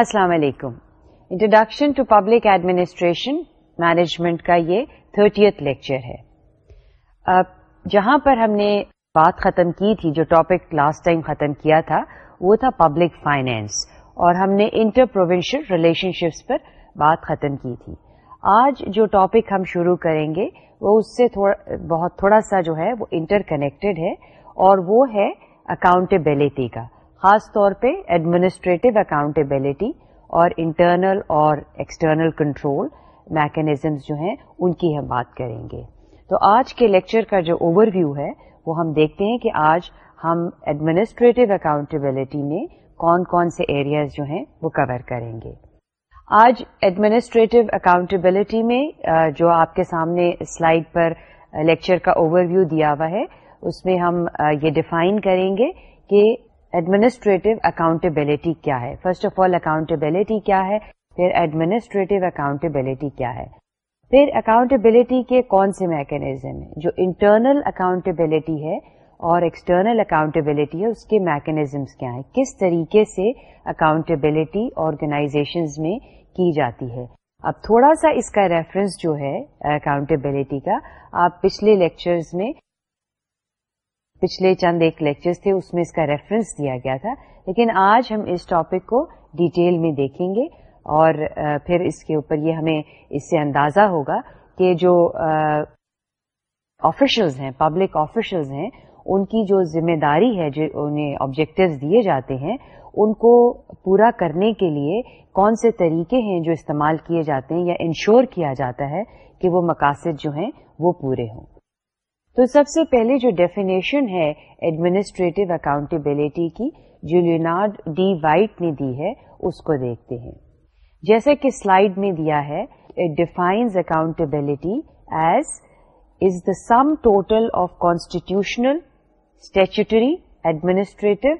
السلام علیکم introduction to public administration management کا یہ تھرٹیتھ لیکچر ہے جہاں پر ہم نے بات ختم کی تھی جو ٹاپک لاسٹ ٹائم ختم کیا تھا وہ تھا پبلک فائنینس اور ہم نے انٹر پروونشل ریلیشن شپس پر بات ختم کی تھی آج جو ٹاپک ہم شروع کریں گے وہ اس سے تھوڑا بہت تھوڑا سا جو ہے وہ انٹر کنیکٹڈ ہے اور وہ ہے اکاؤنٹیبلٹی کا خاص طور پہ ایڈمنسٹریٹو اکاؤنٹیبلٹی اور انٹرنل اور ایکسٹرنل کنٹرول میکینزمس جو ہیں ان کی ہم بات کریں گے تو آج کے لیکچر کا جو اوور ویو ہے وہ ہم دیکھتے ہیں کہ آج ہم ایڈمنسٹریٹو اکاؤنٹیبلٹی میں کون کون سے ایریاز جو ہیں وہ کور کریں گے آج ایڈمنسٹریٹو اکاؤنٹیبلٹی میں جو آپ کے سامنے سلائڈ پر لیکچر کا اوور ویو دیا ہوا ہے اس میں ہم یہ ڈیفائن کریں گے کہ ایڈمنسٹریٹو اکاؤنٹیبلٹی کیا ہے فرسٹ آف آل اکاؤنٹیبلٹی کیا ہے پھر ایڈمنسٹریٹو اکاؤنٹیبلٹی کیا ہے پھر اکاؤنٹیبلٹی کے کون سے میکینزم ہیں جو انٹرنل اکاؤنٹیبلٹی ہے اور ایکسٹرنل اکاؤنٹیبلٹی ہے اس کے میکینزمس کیا ہیں کس طریقے سے اکاؤنٹیبلٹی آرگنائزیشن میں کی جاتی ہے اب تھوڑا سا اس کا ریفرنس جو ہے اکاؤنٹیبلٹی کا آپ پچھلے لیکچرز میں پچھلے چند ایک لیکچرز تھے اس میں اس کا ریفرنس دیا گیا تھا لیکن آج ہم اس ٹاپک کو ڈیٹیل میں دیکھیں گے اور پھر اس کے اوپر یہ ہمیں اس سے اندازہ ہوگا کہ جو آفیشلز ہیں پبلک آفیشلز ہیں ان کی جو ذمہ داری ہے جو انہیں آبجیکٹوز دیے جاتے ہیں ان کو پورا کرنے کے لیے کون سے طریقے ہیں جو استعمال کیے جاتے ہیں یا انشور کیا جاتا ہے کہ وہ مقاصد جو ہیں وہ پورے ہوں تو سب سے پہلے جو ڈیفینیشن ہے ایڈمنسٹریٹو اکاؤنٹیبلٹی کی جو لیونارڈ ڈی وائٹ نے دی ہے اس کو دیکھتے ہیں جیسا کہ سلائیڈ میں دیا ہے it defines accountability as is the sum total of constitutional statutory administrative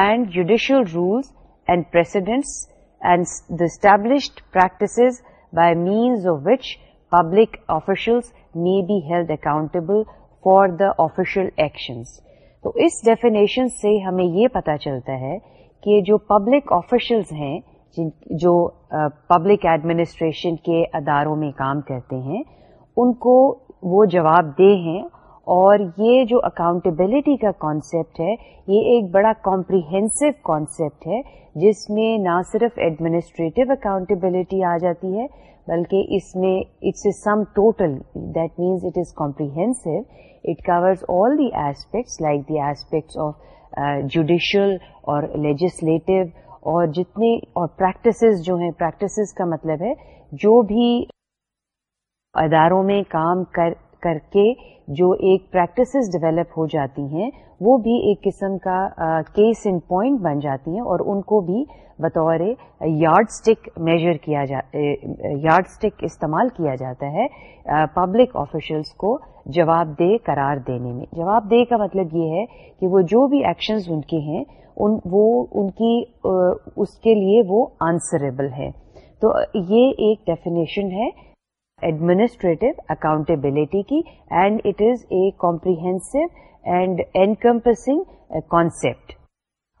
and judicial rules and precedents and the established practices by means of which public officials may be held accountable for the official actions تو اس definition سے ہمیں یہ پتا چلتا ہے کہ جو پبلک آفیشلس ہیں جو پبلک ایڈمنسٹریشن کے اداروں میں کام کرتے ہیں ان کو وہ جواب دے ہیں اور یہ جو اکاؤنٹیبلٹی کا کانسیپٹ ہے یہ ایک بڑا کمپریہنسو کانسیپٹ ہے جس میں نہ صرف ایڈمنسٹریٹو اکاؤنٹیبلٹی آ جاتی ہے بلکہ اس میں it's a sum total that means it is comprehensive it covers all the aspects like the aspects of judicial اور لیجسلیٹو اور جتنے اور پریکٹسز جو ہیں پریکٹسز کا مطلب ہے جو بھی اداروں میں کام کر کر کے جو ایک پریکٹسز ڈیولپ ہو جاتی ہیں وہ بھی ایک قسم کا کیس ان پوائنٹ بن جاتی ہیں اور ان کو بھی بطور یارڈ اسٹک میجر کیا یارڈ اسٹک استعمال کیا جاتا ہے پبلک آفیشلس کو جواب دہ قرار دینے میں جواب دہ کا مطلب یہ ہے کہ وہ جو بھی ایکشنز ان کے ہیں ان وہ ان کی اس کے لیے وہ آنسریبل ہے تو یہ ایک ڈیفینیشن ہے ایڈمنسٹریٹو اکاؤنٹیبلٹی کی and it is a comprehensive and encompassing concept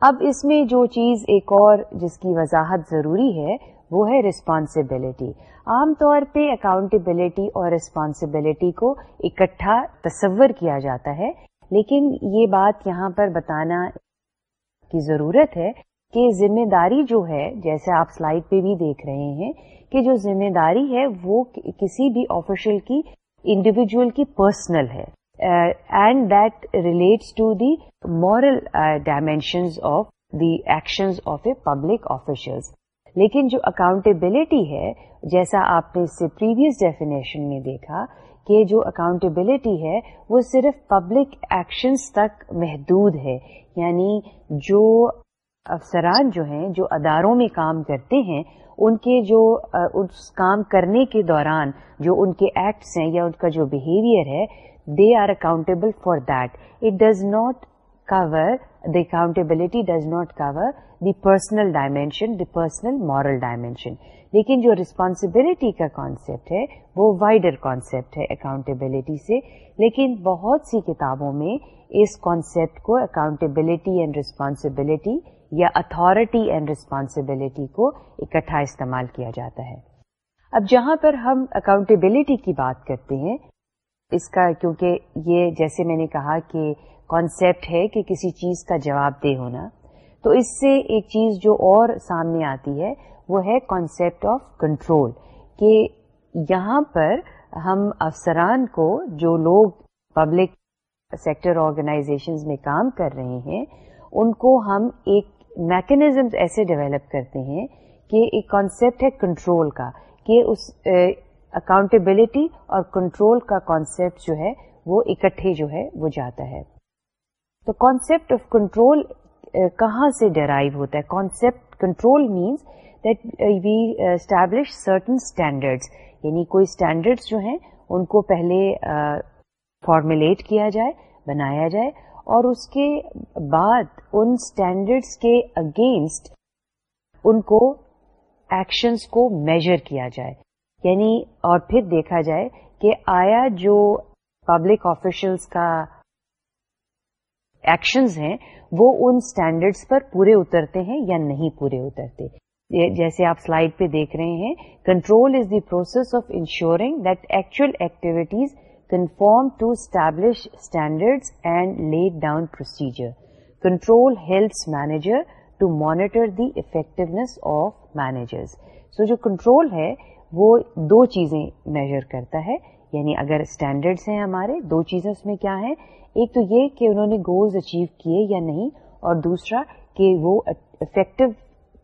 اب اس میں جو چیز ایک اور جس کی وضاحت ضروری ہے وہ ہے ریسپانسبلٹی عام طور پہ اکاؤنٹیبلٹی اور رسپانسبلٹی کو اکٹھا تصور کیا جاتا ہے لیکن یہ بات یہاں پر بتانا کی ضرورت ہے کہ ذمہ داری جو ہے جیسے آپ سلائیڈ پہ بھی دیکھ رہے ہیں جو ذمہ داری ہے وہ کسی بھی آفیشل کی انڈیویجل کی پرسنل ہے and that relates to the moral dimension of the action of a public official لیکن جو اکاؤنٹیبلٹی ہے جیسا آپ نے اس سے پریویس ڈیفینیشن میں دیکھا کہ جو اکاؤنٹیبلٹی ہے وہ صرف پبلک ایکشنز تک محدود ہے یعنی جو افسران جو ہیں جو اداروں میں کام کرتے ہیں ان کے جو اس کام کرنے کے دوران جو ان کے ایکٹس ہیں یا ان کا جو بہیویئر ہے they are accountable for that it does not cover the accountability does not cover the personal dimension the personal moral dimension لیکن جو ریسپانسبلٹی کا کانسیپٹ ہے وہ وائڈر کانسیپٹ ہے اکاؤنٹیبلٹی سے لیکن بہت سی کتابوں میں اس کانسیپٹ کو اکاؤنٹیبلٹی اینڈ رسپانسبلٹی یا اتھارٹی اینڈ ریسپانسبلٹی کو اکٹھا استعمال کیا جاتا ہے اب جہاں پر ہم اکاؤنٹیبلٹی کی بات کرتے ہیں اس کا کیونکہ یہ جیسے میں نے کہا کہ کانسیپٹ ہے کہ کسی چیز کا جواب دہ ہونا تو اس سے ایک چیز جو اور سامنے آتی ہے وہ ہے کانسیپٹ آف کنٹرول کہ یہاں پر ہم افسران کو جو لوگ پبلک سیکٹر آرگنائزیشنز میں کام کر رہے ہیں ان کو ہم ایک میکنیزمز ایسے ڈیولپ کرتے ہیں کہ ایک کانسیپٹ ہے کنٹرول کا کہ اس اکاؤنٹیبلٹی اور کنٹرول کا کانسیپٹ جو ہے وہ اکٹھے جو ہے وہ جاتا ہے تو کانسیپٹ آف کنٹرول کہاں سے ڈرائیو ہوتا ہے concept control means that we establish certain standards یعنی کوئی اسٹینڈرڈس جو ہیں ان کو پہلے فارمولیٹ کیا جائے بنایا جائے اور اس کے بعد ان اسٹینڈرڈس کے اگینسٹ ان کو ایکشنس کو میجر کیا جائے یعنی اور پھر دیکھا جائے کہ آیا جو پبلک آفیشلس کا ایکشنز ہیں وہ ان اسٹینڈرڈس پر پورے اترتے ہیں یا نہیں پورے اترتے جیسے آپ سلائڈ پہ دیکھ رہے ہیں control is the process of ensuring that actual activities conform to establish standard and لیوسیجر control manager to monitor the effectiveness of manager so جو کنٹرول ہے وہ دو چیزیں میجر کرتا ہے یعنی اگر اسٹینڈرڈس ہیں ہمارے دو چیزیں اس میں کیا ہیں ایک تو یہ کہ انہوں نے گولز اچیو کیے یا نہیں اور دوسرا کہ وہ افیکٹو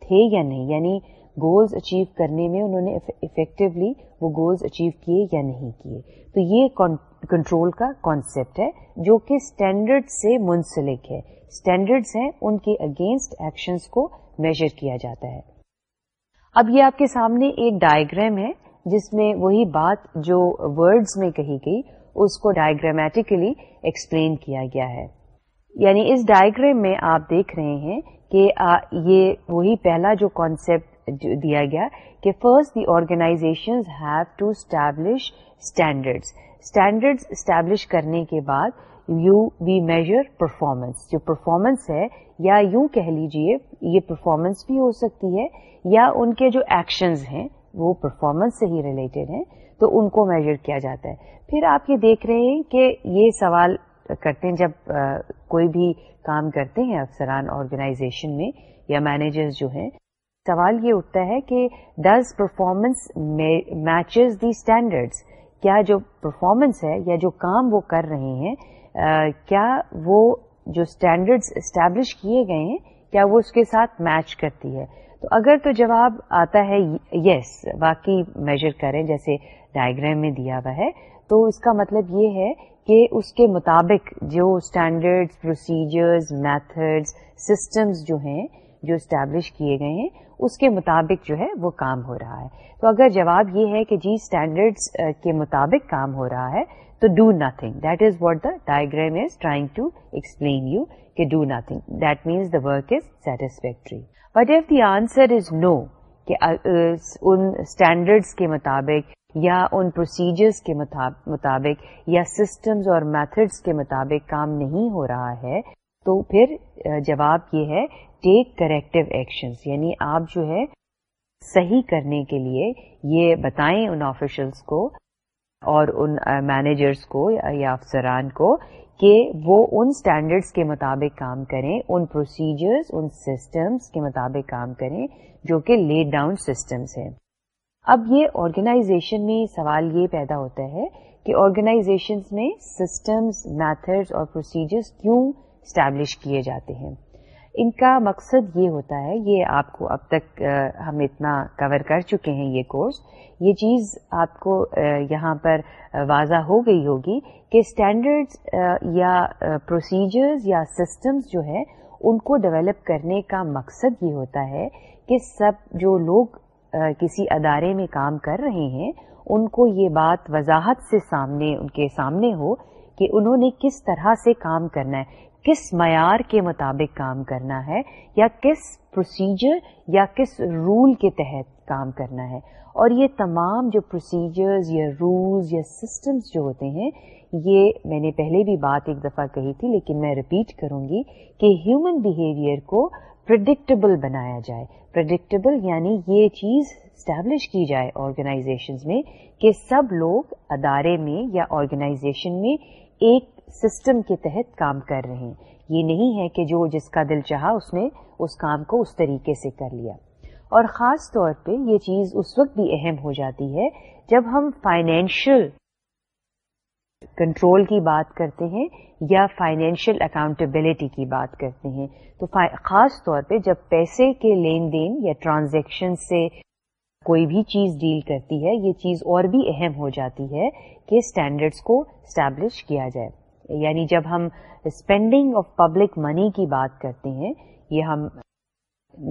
تھے یا نہیں یعنی گولز اچیو کرنے میں انہوں نے افیکٹولی وہ گولز اچیو کیے یا نہیں کیے تو یہ کنٹرول کا کانسیپٹ ہے جو کہ اسٹینڈرڈ سے منسلک ہے اسٹینڈرڈس ہیں ان کے اگینسٹ ایکشنس کو میجر کیا جاتا ہے اب یہ آپ کے سامنے ایک ڈائگریم ہے جس میں وہی بات جو ورڈز میں کہی گئی اس کو ڈائگرامیٹیکلی ایکسپلین کیا گیا ہے یعنی اس ڈائگرام میں آپ دیکھ رہے ہیں کہ یہ وہی پہلا جو کانسیپٹ دیا گیا کہ first the establish standards standard establish کرنے کے بعد یو وی میجر پرفارمنس جو پرفارمنس ہے یا یوں کہہ لیجیے یہ پرفارمنس بھی ہو سکتی ہے یا ان کے جو ایکشنز ہیں وہ پرفارمنس سے ہی ریلیٹڈ ہیں تو ان کو میجر کیا جاتا ہے پھر آپ یہ دیکھ رہے ہیں کہ یہ سوال کرتے ہیں جب کوئی بھی کام کرتے ہیں افسران آرگنائزیشن میں یا مینیجرز جو ہیں سوال یہ اٹھتا ہے کہ does performance matches the standards کیا جو پرفارمنس ہے یا جو کام وہ کر رہے ہیں کیا وہ جو اسٹینڈرڈ اسٹیبلش کیے گئے ہیں کیا وہ اس کے ساتھ میچ کرتی ہے تو اگر تو جواب آتا ہے یس واقعی میجر کریں جیسے ڈائگرام میں دیا ہوا ہے تو اس کا مطلب یہ ہے کہ اس کے مطابق جو اسٹینڈرڈس پروسیجرز میتھڈز سسٹمز جو ہیں جو اسٹیبلش کیے گئے ہیں اس کے مطابق جو ہے وہ کام ہو رہا ہے تو اگر جواب یہ ہے کہ جی اسٹینڈرڈس کے مطابق کام ہو رہا ہے تو do nothing that is what the diagram is trying to explain you کہ do nothing that means the work is satisfactory but if the answer is no کہ ان اسٹینڈرڈ کے مطابق یا ان پروسیجرس کے مطابق یا سسٹمز اور میتھڈس کے مطابق کام نہیں ہو رہا ہے تو پھر جواب یہ ہے ٹیک کریکٹو ایکشنس یعنی آپ جو ہے صحیح کرنے کے لیے یہ بتائیں ان آفیشلس کو اور ان مینیجرس کو یا افسران کو کہ وہ ان اسٹینڈرڈس کے مطابق کام کریں ان پروسیجرس ان سسٹمس کے مطابق کام کریں جو کہ لیڈ ڈاؤن سسٹمس ہیں اب یہ آرگنائزیشن میں سوال یہ پیدا ہوتا ہے کہ آرگنائزیشنس میں سسٹمس میتھڈس اور پروسیجرس کیوں اسٹیبلش کیے جاتے ہیں ان کا مقصد یہ ہوتا ہے یہ آپ کو اب تک ہم اتنا کور کر چکے ہیں یہ کورس یہ چیز آپ کو یہاں پر واضح ہو گئی ہوگی کہ اسٹینڈرڈس یا پروسیجرز یا سسٹمز جو ہے ان کو ڈیولپ کرنے کا مقصد یہ ہوتا ہے کہ سب جو لوگ کسی ادارے میں کام کر رہے ہیں ان کو یہ بات وضاحت سے سامنے ان کے سامنے ہو کہ انہوں نے کس طرح سے کام کرنا ہے کس معیار کے مطابق کام کرنا ہے یا کس پروسیجر یا کس رول کے تحت کام کرنا ہے اور یہ تمام جو پروسیجرز یا رولز یا سسٹمز جو ہوتے ہیں یہ میں نے پہلے بھی بات ایک دفعہ کہی تھی لیکن میں ریپیٹ کروں گی کہ ہیومن بیہیویئر کو پرڈکٹیبل بنایا جائے پرڈکٹیبل یعنی یہ چیز اسٹیبلش کی جائے آرگنائزیشنز میں کہ سب لوگ ادارے میں یا آرگنائزیشن میں ایک سسٹم کے تحت کام کر رہے ہیں یہ نہیں ہے کہ جو جس کا دل چاہا اس نے اس کام کو اس طریقے سے کر لیا اور خاص طور پہ یہ چیز اس وقت بھی اہم ہو جاتی ہے جب ہم فائنینشیل کنٹرول کی بات کرتے ہیں یا فائنینشیل اکاؤنٹیبلٹی کی بات کرتے ہیں تو خاص طور پہ جب پیسے کے لین دین یا ٹرانزیکشن سے کوئی بھی چیز ڈیل کرتی ہے یہ چیز اور بھی اہم ہو جاتی ہے کہ اسٹینڈرڈس کو اسٹیبلش کیا جائے یعنی جب ہم اسپینڈنگ آف پبلک منی کی بات کرتے ہیں یہ ہم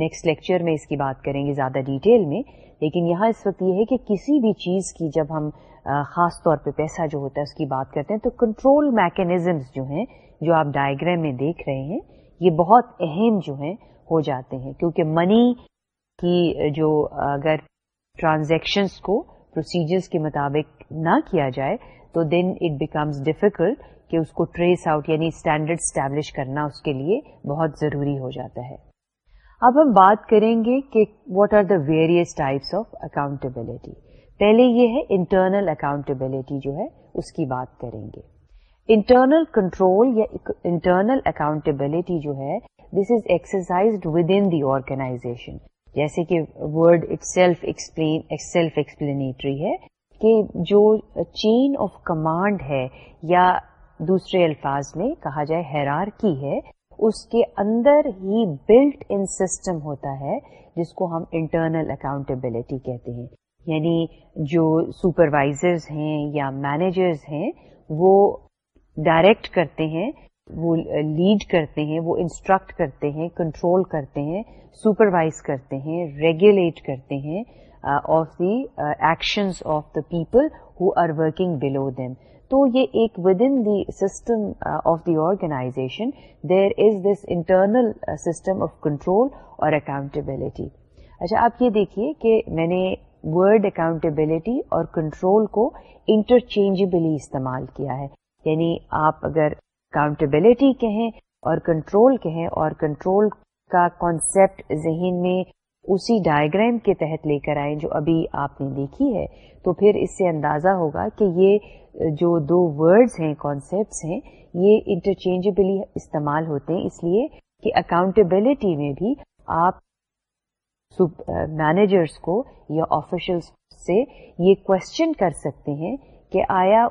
نیکسٹ لیکچر میں اس کی بات کریں گے زیادہ ڈیٹیل میں لیکن یہاں اس وقت یہ ہے کہ کسی بھی چیز کی جب ہم خاص طور پہ پیسہ جو ہوتا ہے اس کی بات کرتے ہیں تو کنٹرول میکینزمس جو ہیں جو آپ ڈائگرام میں دیکھ رہے ہیں یہ بہت اہم جو ہیں ہو جاتے ہیں کیونکہ منی کی جو اگر ٹرانزیکشنس کو پروسیجرس کے مطابق نہ کیا جائے تو دین اٹ بیکمز ڈیفیکلٹ کہ اس کو ٹریس آؤٹ یعنی اسٹینڈرڈ اسٹیبلش کرنا اس کے لیے بہت ضروری ہو جاتا ہے اب ہم بات کریں گے کہ what are the various of accountability پہلے یہ ہے انٹرنل اکاؤنٹیبلٹی جو ہے اس کی بات کریں گے انٹرنل کنٹرول یا انٹرنل اکاؤنٹیبلٹی جو ہے this is exercise within the organisation جیسے کہ word it self self explanatory ہے کہ جو چین آف کمانڈ ہے یا دوسرے الفاظ میں کہا جائے حیرار کی ہے اس کے اندر ہی بلٹ ان سسٹم ہوتا ہے جس کو ہم انٹرنل اکاؤنٹیبلٹی کہتے ہیں یعنی جو سپروائزرز ہیں یا مینیجرز ہیں وہ ڈائریکٹ کرتے ہیں وہ لیڈ کرتے ہیں وہ انسٹرکٹ کرتے ہیں کنٹرول کرتے ہیں سپروائز کرتے ہیں ریگولیٹ کرتے ہیں of the actions of the people who are working below them تو یہ ایک within the system of the organisation there is this internal system of control اور اکاؤنٹیبلٹی اچھا آپ یہ دیکھیے کہ میں نے ورڈ اکاؤنٹیبلٹی اور کنٹرول کو انٹرچینجبلی استعمال کیا ہے یعنی آپ اگر اکاؤنٹیبلٹی کہیں اور کنٹرول کہیں اور کنٹرول کا کانسیپٹ ذہن میں اسی ڈائگرام کے تحت لے کر آئیں جو ابھی آپ نے دیکھی ہے تو پھر اس سے اندازہ ہوگا کہ یہ جو دو ورڈز ہیں کانسیپٹس ہیں یہ انٹرچینجبلی استعمال ہوتے ہیں اس لیے کہ اکاؤنٹیبلٹی میں بھی آپ مینیجرس uh, کو یا آفیشلس سے یہ کوشچن کر سکتے ہیں کہ آیا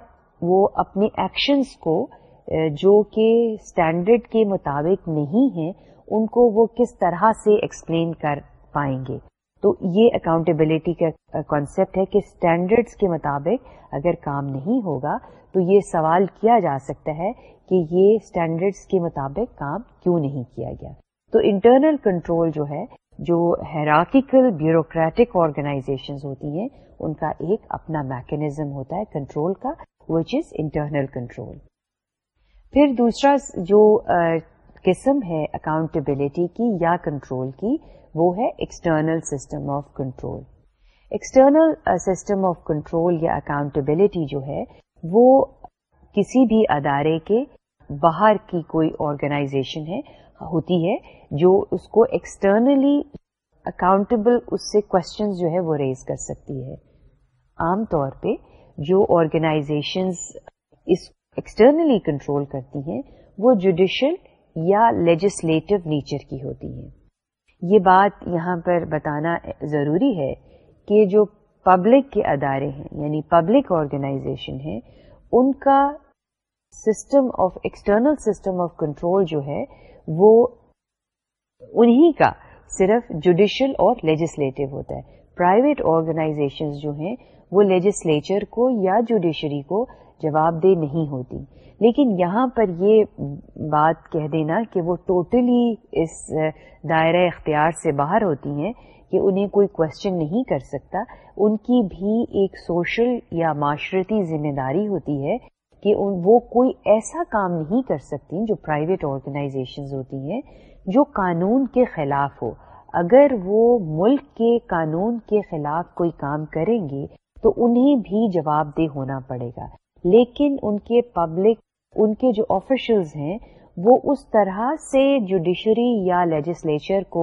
وہ اپنے ایکشنس کو uh, جو کہ اسٹینڈرڈ کے مطابق نہیں ہیں ان کو وہ کس طرح سے ایکسپلین کر پائیں گے تو یہ اکاؤنٹیبلٹی کا کانسیپٹ ہے کہ اسٹینڈرڈس کے مطابق اگر کام نہیں ہوگا تو یہ سوال کیا جا سکتا ہے کہ یہ اسٹینڈرڈس کے مطابق کام کیوں نہیں کیا گیا تو انٹرنل کنٹرول جو ہے جو ہیراکیکل بیوروکریٹک آرگنائزیشن ہوتی ہیں ان کا ایک اپنا میکنیزم ہوتا ہے کنٹرول کا وچ از انٹرنل کنٹرول پھر دوسرا جو قسم ہے اکاؤنٹیبلٹی کی یا کنٹرول کی وہ ہے external system of control external system of control یا اکاؤنٹیبلٹی جو ہے وہ کسی بھی ادارے کے باہر کی کوئی آرگنائزیشن ہے ہوتی ہے جو اس کو ایکسٹرنلی اکاؤنٹیبل اس سے کوشچنز جو ہے وہ ریز کر سکتی ہے عام طور پہ جو آرگنائزیشنز اس ایکسٹرنلی کنٹرول کرتی ہیں وہ جوڈیشل یا لیجسلیٹو نیچر کی ہوتی ہیں یہ بات یہاں پر بتانا ضروری ہے کہ جو پبلک کے ادارے ہیں یعنی پبلک آرگنائزیشن ہیں ان کا system of external system of control جو ہے وہ انہی کا صرف جوڈیشل اور لیجسلیٹو ہوتا ہے پرائیویٹ آرگنائزیشن جو ہیں وہ لیجسلیچر کو یا جوڈیشری کو جواب دہ نہیں ہوتی لیکن یہاں پر یہ بات کہہ دینا کہ وہ ٹوٹلی totally اس دائرہ اختیار سے باہر ہوتی ہیں کہ انہیں کوئی کوشچن نہیں کر سکتا ان کی بھی ایک سوشل یا معاشرتی ذمہ داری ہوتی ہے کہ ان وہ کوئی ایسا کام نہیں کر سکتی جو پرائیویٹ آرگنائزیشن ہوتی ہیں جو قانون کے خلاف ہو اگر وہ ملک کے قانون کے خلاف کوئی کام کریں گے تو انہیں بھی جواب دہ ہونا پڑے گا لیکن ان کے پبلک ان کے جو آفیشل ہیں وہ اس طرح سے جوڈیشری یا لیجسلیچر کو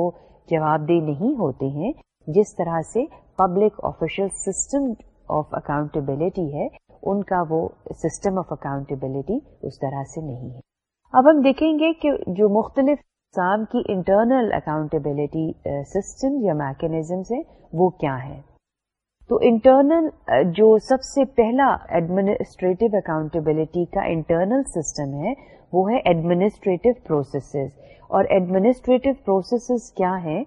جواب دہ نہیں ہوتے ہیں جس طرح سے public official system of accountability ہے ان کا وہ سسٹم آف اکاؤنٹیبلٹی اس طرح سے نہیں ہے اب ہم دیکھیں گے کہ جو مختلف اقسام کی انٹرنل اکاؤنٹیبلٹی سسٹم یا میکینزمس ہیں وہ کیا ہیں تو انٹرنل جو سب سے پہلا ایڈمنسٹریٹو اکاؤنٹیبلٹی کا انٹرنل سسٹم ہے وہ ہے ایڈمنسٹریٹو پروسیسز اور ایڈمنسٹریٹو پروسیسز کیا ہیں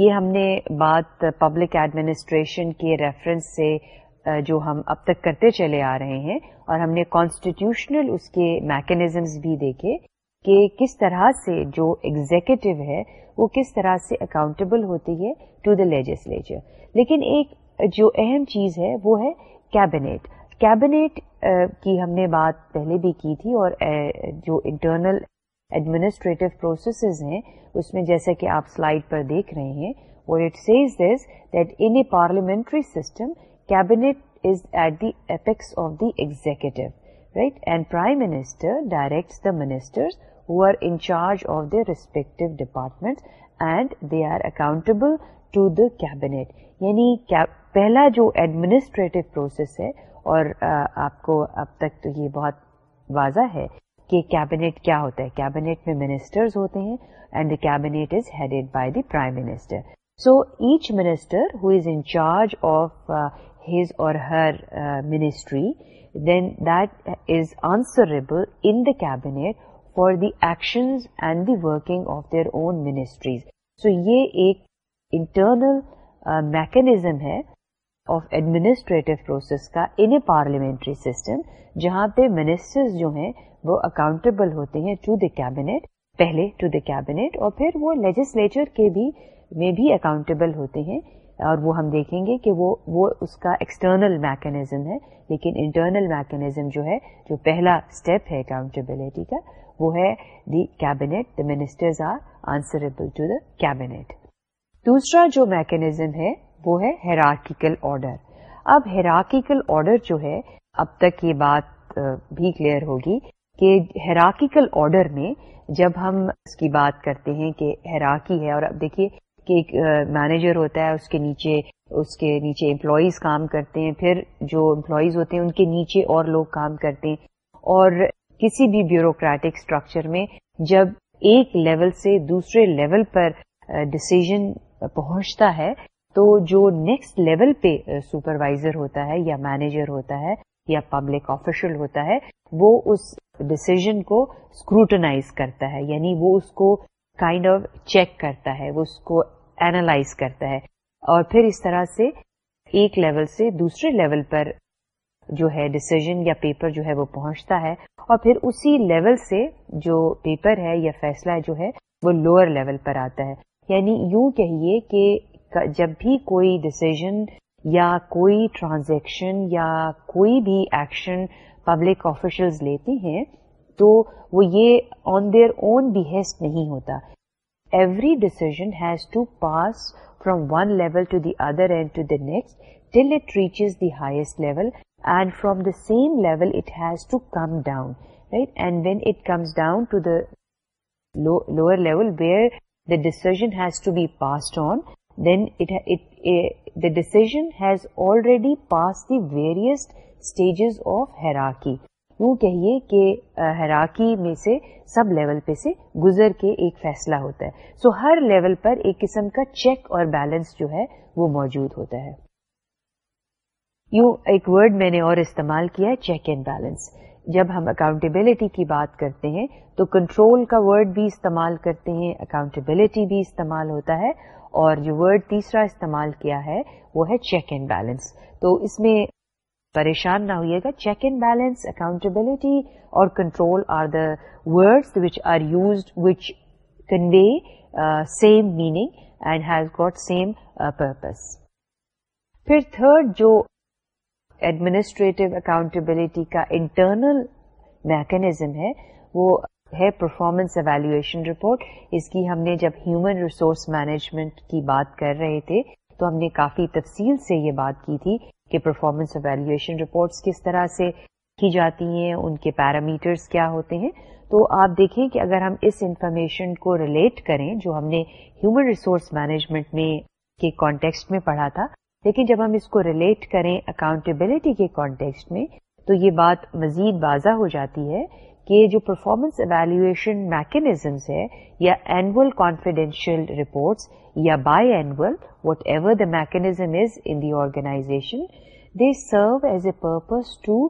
یہ ہم نے بات پبلک ایڈمنسٹریشن کے ریفرنس سے جو ہم اب تک کرتے چلے آ رہے ہیں اور ہم نے کانسٹیٹیوشنل اس کے میکینزمز بھی دیکھے کہ کس طرح سے جو ایگزیکٹو ہے وہ کس طرح سے اکاؤنٹیبل ہوتی ہے ٹو دا لیجسلیچر لیکن ایک جو اہم چیز ہے وہ ہے کیبنیٹ کیبنیٹ کی ہم نے بات پہلے بھی کی تھی اور جو انٹرنل ایڈمنسٹریٹو پروسیسز ہیں اس میں جیسے کہ آپ سلائڈ پر دیکھ رہے ہیں اور it says this that in parliamentary system cabinet is at the apex of the executive right and prime minister direct the minister respective department and they are accountable to the cabinet یعنی پہلا جو ایڈمنیسٹریٹ process ہے اور آپ کو اب تک تو یہ بہت واضح ہے کہ کیبنیٹ کیا ہوتا ہے کیبنیٹ میں منسٹرز ہوتے ہیں and the cabinet is headed by the prime minister so each minister who is in charge of his or her ministry then that is answerable in the cabinet for the action working of their own ministries so یہ ایک internal mechanism uh, ہے of administrative process کا in a parliamentary system جہاں پہ ministers جو ہیں وہ accountable ہوتے ہیں ٹو دا کیبنیٹ پہلے ٹو دا کیبنیٹ اور پھر وہ لیجسلیچر کے بھی میں بھی اکاؤنٹیبل ہوتے ہیں اور وہ ہم دیکھیں گے کہ وہ وہ اس کا ایکسٹرنل میکینزم ہے لیکن انٹرنل میکینزم جو ہے جو پہلا اسٹیپ ہے اکاؤنٹیبلٹی کا وہ ہے the cabinet the ministers are answerable to the cabinet دوسرا جو میکنیزم ہے وہ ہے ہیراکیکل آرڈر اب ہیراکیکل آرڈر جو ہے اب تک یہ بات بھی کلیئر ہوگی کہ ہیراکیکل آرڈر میں جب ہم اس کی بات کرتے ہیں کہ ہیراکی ہے اور اب دیکھیے کہ ایک مینیجر ہوتا ہے اس کے نیچے اس کے نیچے امپلائیز کام کرتے ہیں پھر جو امپلائیز ہوتے ہیں ان کے نیچے اور لوگ کام کرتے ہیں اور کسی بھی بیوروکریٹک اسٹرکچر میں جب ایک لیول سے دوسرے لیول پر ڈسیزن پہنچتا ہے تو جو نیکسٹ لیول پہ سپروائزر ہوتا ہے یا مینیجر ہوتا ہے یا پبلک آفیشل ہوتا ہے وہ اس ڈسیزن کو اسکروٹنائز کرتا ہے یعنی وہ اس کو کائنڈ آف چیک کرتا ہے وہ اس کو اینالائز کرتا ہے اور پھر اس طرح سے ایک لیول سے دوسرے لیول پر جو ہے ڈسیزن یا پیپر جو ہے وہ پہنچتا ہے اور پھر اسی لیول سے جو پیپر ہے یا فیصلہ جو ہے وہ لوور لیول پر آتا ہے یعنی یوں کہیے کہ جب بھی کوئی ڈسیزن یا کوئی ٹرانزیکشن یا کوئی بھی ایکشن پبلک آفیشلز لیتے ہیں تو وہ یہ آن دیئر اون بیہیسٹ نہیں ہوتا every decision has to pass from one level to the other and to the next till it reaches the highest level and from the same level it has to come down where has has already eh, the various stages of hierarchy یوں کہیے کہ hierarchy میں سے سب level پہ سے گزر کے ایک فیصلہ ہوتا ہے سو so, ہر لیول پر ایک قسم کا چیک اور بیلنس جو ہے وہ موجود ہوتا ہے یوں ایک ورڈ میں نے اور استعمال کیا ہے چیک اینڈ بیلنس جب ہم اکاؤنٹیبلٹی کی بات کرتے ہیں تو کنٹرول کا ورڈ بھی استعمال کرتے ہیں اکاؤنٹیبلٹی بھی استعمال ہوتا ہے اور جو ورڈ تیسرا استعمال کیا ہے وہ ہے چیک اینڈ بیلنس تو اس میں پریشان نہ ہوئیے گا چیک اینڈ بیلنس اکاؤنٹیبلٹی اور control are the words which are used which convey same meaning and has got same purpose پھر تھرڈ جو ایڈمنسٹریٹو اکاؤنٹیبلٹی کا انٹرنل میکنیزم ہے وہ ہے پرفارمنس ایویلویشن رپورٹ اس کی ہم نے جب ہیومن ریسورس مینجمنٹ کی بات کر رہے تھے تو ہم نے کافی تفصیل سے یہ بات کی تھی کہ پرفارمنس ایویلویشن رپورٹس کس طرح سے کی جاتی ہیں ان کے پیرامیٹرس کیا ہوتے ہیں تو آپ دیکھیں کہ اگر ہم اس انفارمیشن کو ریلیٹ کریں جو ہم نے ہیومن ریسورس مینجمنٹ میں کے کانٹیکسٹ میں پڑھا تھا لیکن جب ہم اس کو ریلیٹ کریں اکاؤنٹیبلٹی کے کانٹیکسٹ میں تو یہ بات مزید واضح ہو جاتی ہے کہ جو پرفارمنس ایویلویشن میکنیزمس ہے یا اینوئل کانفیڈینشیل رپورٹس یا biannual whatever the mechanism is in the organization they serve as a purpose to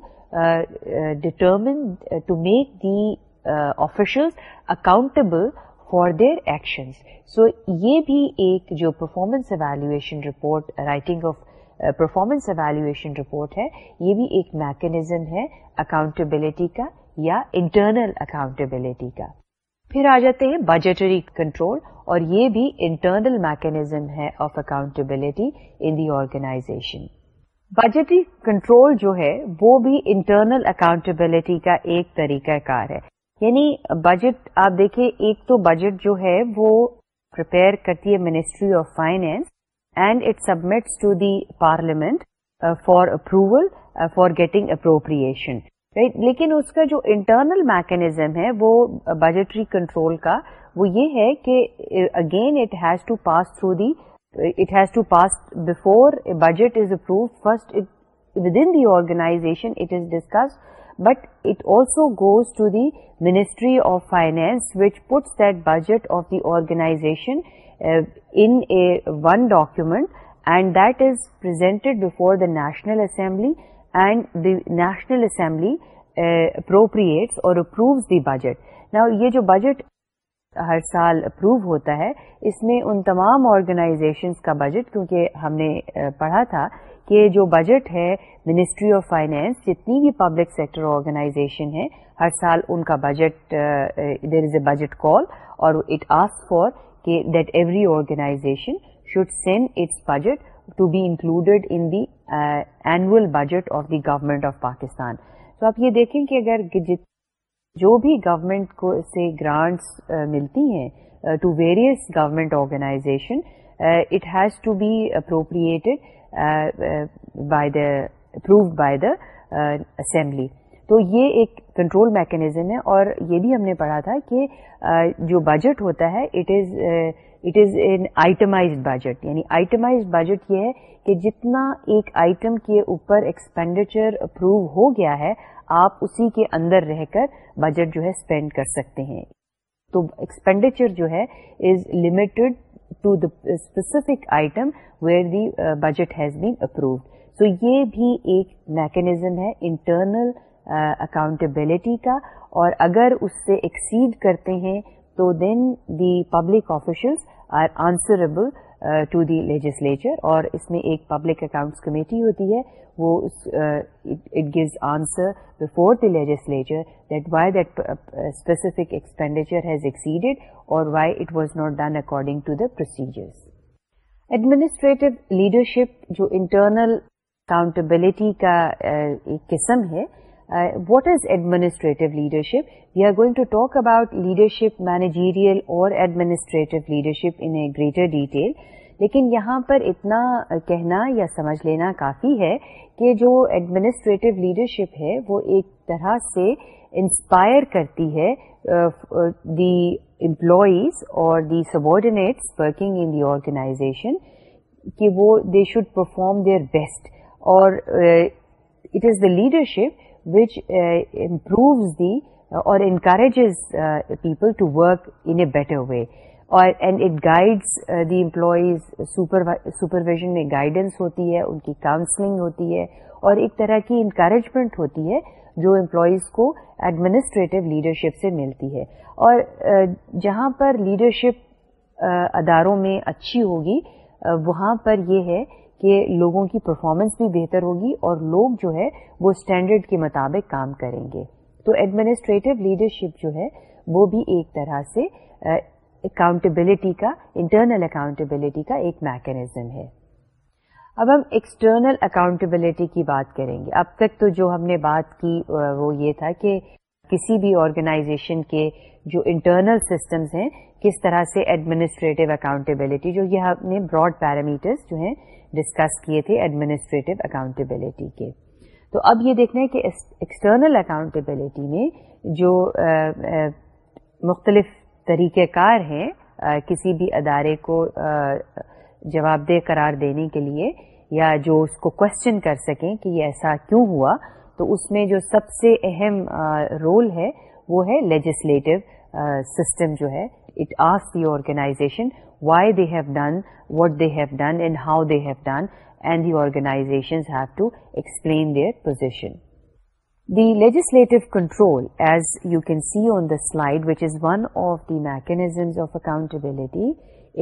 determine to make the official accountable for their actions so یہ بھی ایک جو performance evaluation report writing of performance evaluation report ہے یہ بھی ایک mechanism ہے accountability کا یا انٹرنل اکاؤنٹیبلٹی کا پھر آ جاتے ہیں بجٹری کنٹرول اور یہ بھی انٹرنل میکنیزم ہے of accountability in the organisation budgetary control جو ہے وہ بھی انٹرنل اکاؤنٹیبلٹی کا ایک طریقہ کار ہے یعنی بجٹ آپ دیکھیں ایک تو بجٹ جو ہے وہ کرتی ہے ministry of finance and it submits to the parliament for approval for getting appropriation لیکن اس کا جو انٹرنل میکنیزم ہے وہ بجٹری کنٹرول کا وہ یہ ہے کہ again it has to pass through the it has to pass before budget is approve first within the organization it is discuss but it also goes to the ministry of of the puts that budget of the organization and and that is before before the national assembly and the national assembly appropriates اور approves the budget نا یہ جو budget ہر سال approve ہوتا ہے اس میں ان تمام organisations کا بجٹ کیونکہ ہم نے uh, پڑھا تھا کہ جو بجٹ ہے منسٹری آف فائنینس جتنی بھی پبلک سیکٹر آرگنائزیشن ہے ہر سال ان کا budget there is a budget call اور it ask that every organization should send its budget to be included in the annual budget of the government of Pakistan تو آپ یہ دیکھیں کہ اگر جو بھی گورمنٹ کو سے گرانٹس uh, ملتی ہیں to various government organization it has to be appropriated by the approved by the assembly تو یہ ایک کنٹرول میکنیزم ہے اور یہ بھی ہم نے پڑھا تھا کہ uh, جو بجٹ ہوتا ہے it it is is an budget یعنی بجٹ یہ ہے کہ جتنا ایک آئٹم کے اوپر ایکسپینڈیچر اپروو ہو گیا ہے آپ اسی کے اندر رہ کر بجٹ جو ہے اسپینڈ کر سکتے ہیں تو ایکسپینڈیچر جو ہے is limited to the specific item where the budget has been approved so یہ بھی ایک میکنیزم ہے انٹرنل اکاؤنٹیبلٹی کا اور اگر اس سے ایکسیڈ کرتے ہیں تو then the public officials are answerable to the legislature اور اس میں ایک پبلک اکاؤنٹس کمیٹی ہوتی ہے وہ it gives answer before the legislature that why that specific expenditure has exceeded اور why it was not done according to the procedures administrative leadership جو internal accountability کا ایک قسم ہے what is administrative leadership we are going to talk about leadership managerial اور administrative leadership in a greater detail لیکن یہاں پر اتنا کہنا یا سمجھ لینا کافی ہے کہ جو ایڈمنسٹریٹو لیڈرشپ ہے وہ ایک طرح سے انسپائر کرتی ہے دی امپلائیز اور the subordinates working in the organization کہ وہ they should perform their best اور it is the leadership which improves the اور encourages people to work in a better way اور and it guide the employee supervision میں guidance ہوتی ہے ان کی counselling ہوتی ہے اور ایک طرح کی انکریجمنٹ ہوتی ہے جو امپلائیز کو ایڈمنسٹریٹو لیڈرشپ سے ملتی ہے اور جہاں پر لیڈرشپ اداروں میں اچھی ہوگی وہاں پر یہ ہے کہ لوگوں کی پرفارمنس بھی بہتر ہوگی اور لوگ جو ہے وہ اسٹینڈرڈ کے مطابق کام کریں گے تو ایڈمنسٹریٹو لیڈرشپ جو ہے وہ بھی ایک طرح سے اکاؤنٹیبلٹی کا انٹرنل اکاؤنٹیبلٹی کا ایک میکینزم ہے اب ہم ایکسٹرنل اکاؤنٹیبلٹی کی بات کریں گے اب تک تو جو ہم نے بات کی وہ یہ تھا کہ کسی بھی آرگنائزیشن کے جو انٹرنل سسٹمز ہیں کس طرح سے ایڈمنسٹریٹو اکاؤنٹیبلٹی جو یہ ہم نے براڈ پیرامیٹرس جو ہیں ڈسکس کیے تھے ایڈمنسٹریٹو اکاؤنٹیبلٹی کے تو اب یہ دیکھنا ہے کہ ایکسٹرنل اکاؤنٹیبلٹی میں جو مختلف طریقہ کار ہیں کسی بھی ادارے کو جواب دہ قرار دینے کے لیے یا جو اس کو کوشچن کر سکیں کہ یہ ایسا کیوں ہوا تو اس میں جو سب سے اہم رول ہے وہ ہے لیجسلیٹو سسٹم جو ہے it as the organization why they have done what they have done and how they have done and the organization their position the legislative control as you can see on the slide which is one of the mechanisms of accountability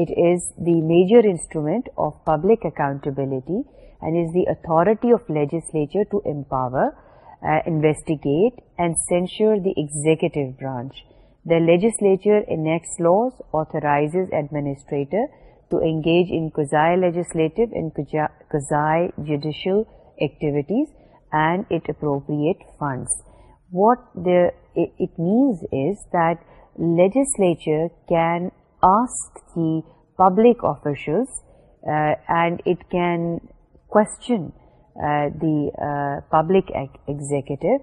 it is the major instrument of public accountability and is the authority of legislature to empower, uh, investigate and censure the executive branch. The legislature enacts laws, authorizes administrator to engage in quasi-legislative and quasi-judicial activities, and it appropriate funds. What it means is that legislature can ask the public officials uh, and it can question public executive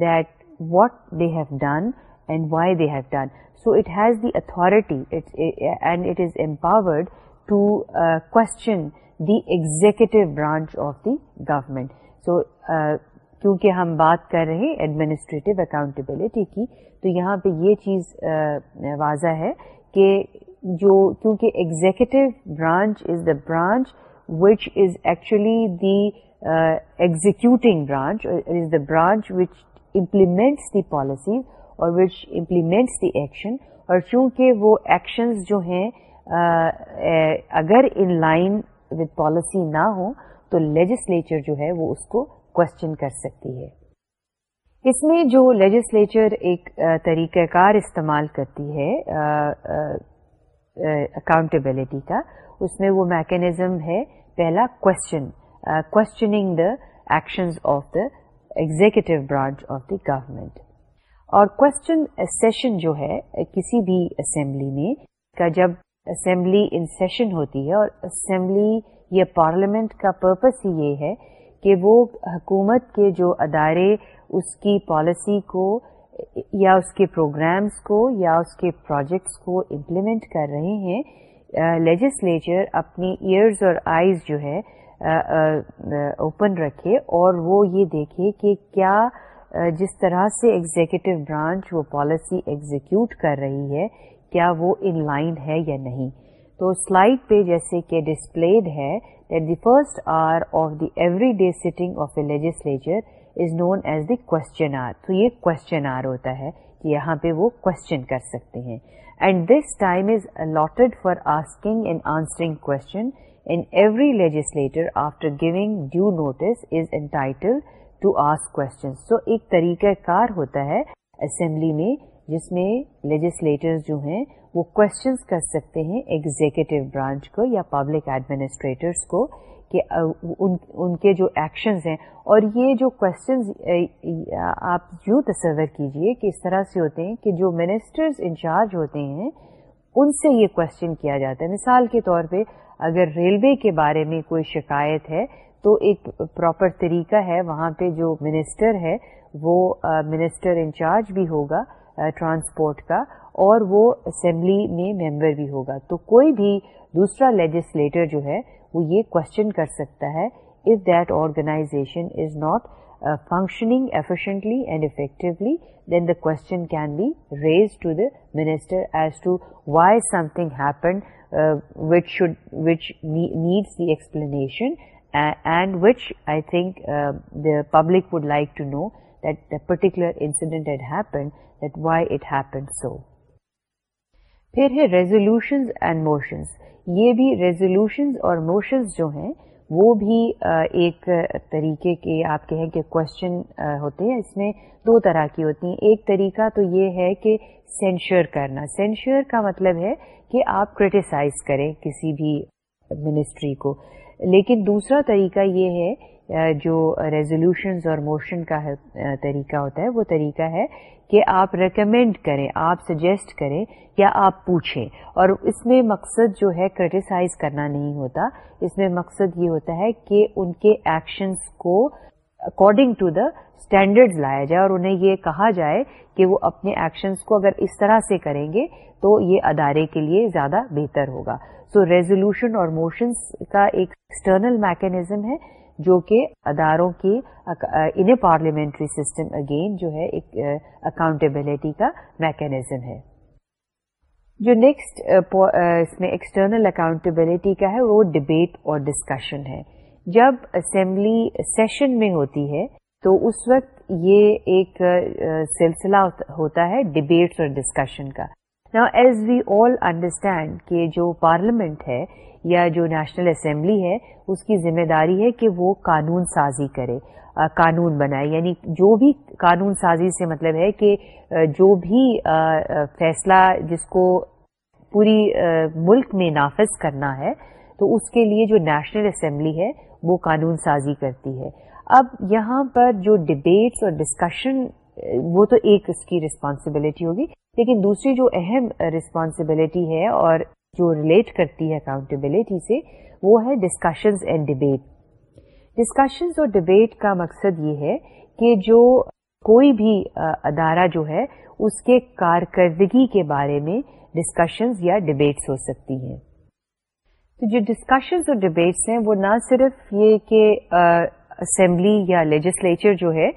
that what they have done and why they have done so it has the authority and it is empowered to question the executive branch of the government so کیونکہ ہم بات کر رہے ہیں administrative accountability کی تو یہاں پہ یہ چیز واضح ہے کہ جو کیونکہ executive branch is the branch which is actually the exact branch is the branch which implements the policies اور وچ امپلیمنٹس دی ایکشن اور چونکہ وہ ایکشنز جو ہیں uh, اگر ان لائن وتھ پالیسی نہ ہو تو لیجسلیچر جو ہے وہ اس کو کوشچن کر سکتی ہے اس میں جو لیجسلیچر ایک uh, طریقہ کار استعمال کرتی ہے اکاؤنٹیبلٹی uh, کا اس میں وہ میکینزم ہے پہلا question the action of the executive branch of the government اور کوشچن سیشن جو ہے کسی بھی اسمبلی میں کا جب اسمبلی ان سیشن ہوتی ہے اور اسمبلی یا پارلیمنٹ کا پرپز ہی یہ ہے کہ وہ حکومت کے جو ادارے اس کی پالیسی کو یا اس کے پروگرامز کو یا اس کے پروجیکٹس کو امپلیمنٹ کر رہے ہیں لیجسلیچر اپنی ایئرز اور آئیز جو ہے اوپن رکھے اور وہ یہ دیکھے کہ کیا جس طرح سے ایگزیکٹو برانچ وہ پالیسی ایگزیکیوٹ کر رہی ہے کیا وہ ان لائن ہے یا نہیں تو سلائڈ پہ جیسے کہ ڈسپلیڈ ہے that the first hour of the every day sitting of a legislature is known as the question hour تو یہ کوشچن آر ہوتا ہے کہ یہاں پہ وہ کوشچن کر سکتے ہیں and this time is allotted for asking and answering question every legislator after giving due notice is entitled to ask question so ایک طریقہ کار ہوتا ہے اسمبلی میں جس میں لیجسلیٹر جو ہیں وہ کوشچنس کر سکتے ہیں ایگزیکٹو برانچ کو یا پبلک ایڈمنسٹریٹرس کو کہ ان کے جو ایکشنز ہیں اور یہ جو کوشچنز آپ یوں تصور کیجئے کہ اس طرح سے ہوتے ہیں کہ جو منسٹرز انچارج ہوتے ہیں ان سے یہ کوشچن کیا جاتا ہے مثال کے طور پہ اگر ریلوے کے بارے میں کوئی شکایت ہے تو ایک پراپر طریقہ ہے وہاں پہ جو منسٹر ہے وہ منسٹر انچارج بھی ہوگا ٹرانسپورٹ کا اور وہ اسمبلی میں ممبر بھی ہوگا تو کوئی بھی دوسرا لیجسلیٹر جو ہے وہ یہ کوشچن کر سکتا ہے if that organization is not functioning efficiently and effectively then the question can be raise to the minister as to why something happen which which should needs the explanation and which I think the public would like to know that the particular incident at that why it happen so پھر ہے resolutions and motions یہ بھی resolutions اور motions جو ہیں وہ بھی ایک طریقے کے آپ کہیں کہ کوشچن ہوتے ہیں اس میں دو طرح کی ہوتی ہیں ایک طریقہ تو یہ ہے کہ سینشور کرنا سینشور کا مطلب ہے کہ آپ کریٹیسائز کریں کسی بھی منسٹری کو لیکن دوسرا طریقہ یہ ہے جو ریزولوشنز اور موشن کا طریقہ ہوتا ہے وہ طریقہ ہے کہ آپ ریکمینڈ کریں آپ سجیسٹ کریں یا آپ پوچھیں اور اس میں مقصد جو ہے کریٹیسائز کرنا نہیں ہوتا اس میں مقصد یہ ہوتا ہے کہ ان کے ایکشنس کو اکارڈنگ ٹو دا اسٹینڈرڈ لایا جائے اور انہیں یہ کہا جائے کہ وہ اپنے ایکشنس کو اگر اس طرح سے کریں گے تو یہ ادارے کے لیے زیادہ بہتر ہوگا سو ریزولوشن اور موشنس کا ایکسٹرنل میکینزم ہے جو کہ اداروں کی ان پارلیمنٹری سسٹم اگین جو ہے ایک اکاؤنٹیبلٹی کا میکینزم ہے جو نیکسٹ اس میں ایکسٹرنل اکاؤنٹیبلٹی کا ہے وہ ڈبیٹ اور ڈسکشن ہے جب اسمبلی سیشن میں ہوتی ہے تو اس وقت یہ ایک سلسلہ ہوتا ہے ڈبیٹس اور ڈسکشن کا نا ایز وی آل انڈرسٹینڈ کہ جو پارلیمنٹ ہے یا جو نیشنل اسمبلی ہے اس کی ذمہ داری ہے کہ وہ قانون سازی کرے قانون بنائے یعنی جو بھی قانون سازی سے مطلب ہے کہ جو بھی فیصلہ جس کو پوری ملک میں نافذ کرنا ہے تو اس کے لیے جو نیشنل اسمبلی ہے وہ قانون سازی کرتی ہے اب یہاں پر جو ڈبیٹس اور ڈسکشن وہ تو ایک اس کی رسپانسبلٹی ہوگی لیکن دوسری جو اہم رسپانسبلٹی ہے اور جو ریلیٹ کرتی ہے اکاؤنٹیبلٹی سے وہ ہے ڈسکشنز اینڈ ڈبیٹ ڈسکشنز اور ڈبیٹ کا مقصد یہ ہے کہ جو کوئی بھی ادارہ جو ہے اس کے کارکردگی کے بارے میں ڈسکشنز یا ڈبیٹس ہو سکتی ہیں تو جو ڈسکشنز اور ڈبیٹس ہیں وہ نہ صرف یہ کہ اسمبلی یا لیجسلیچر جو ہے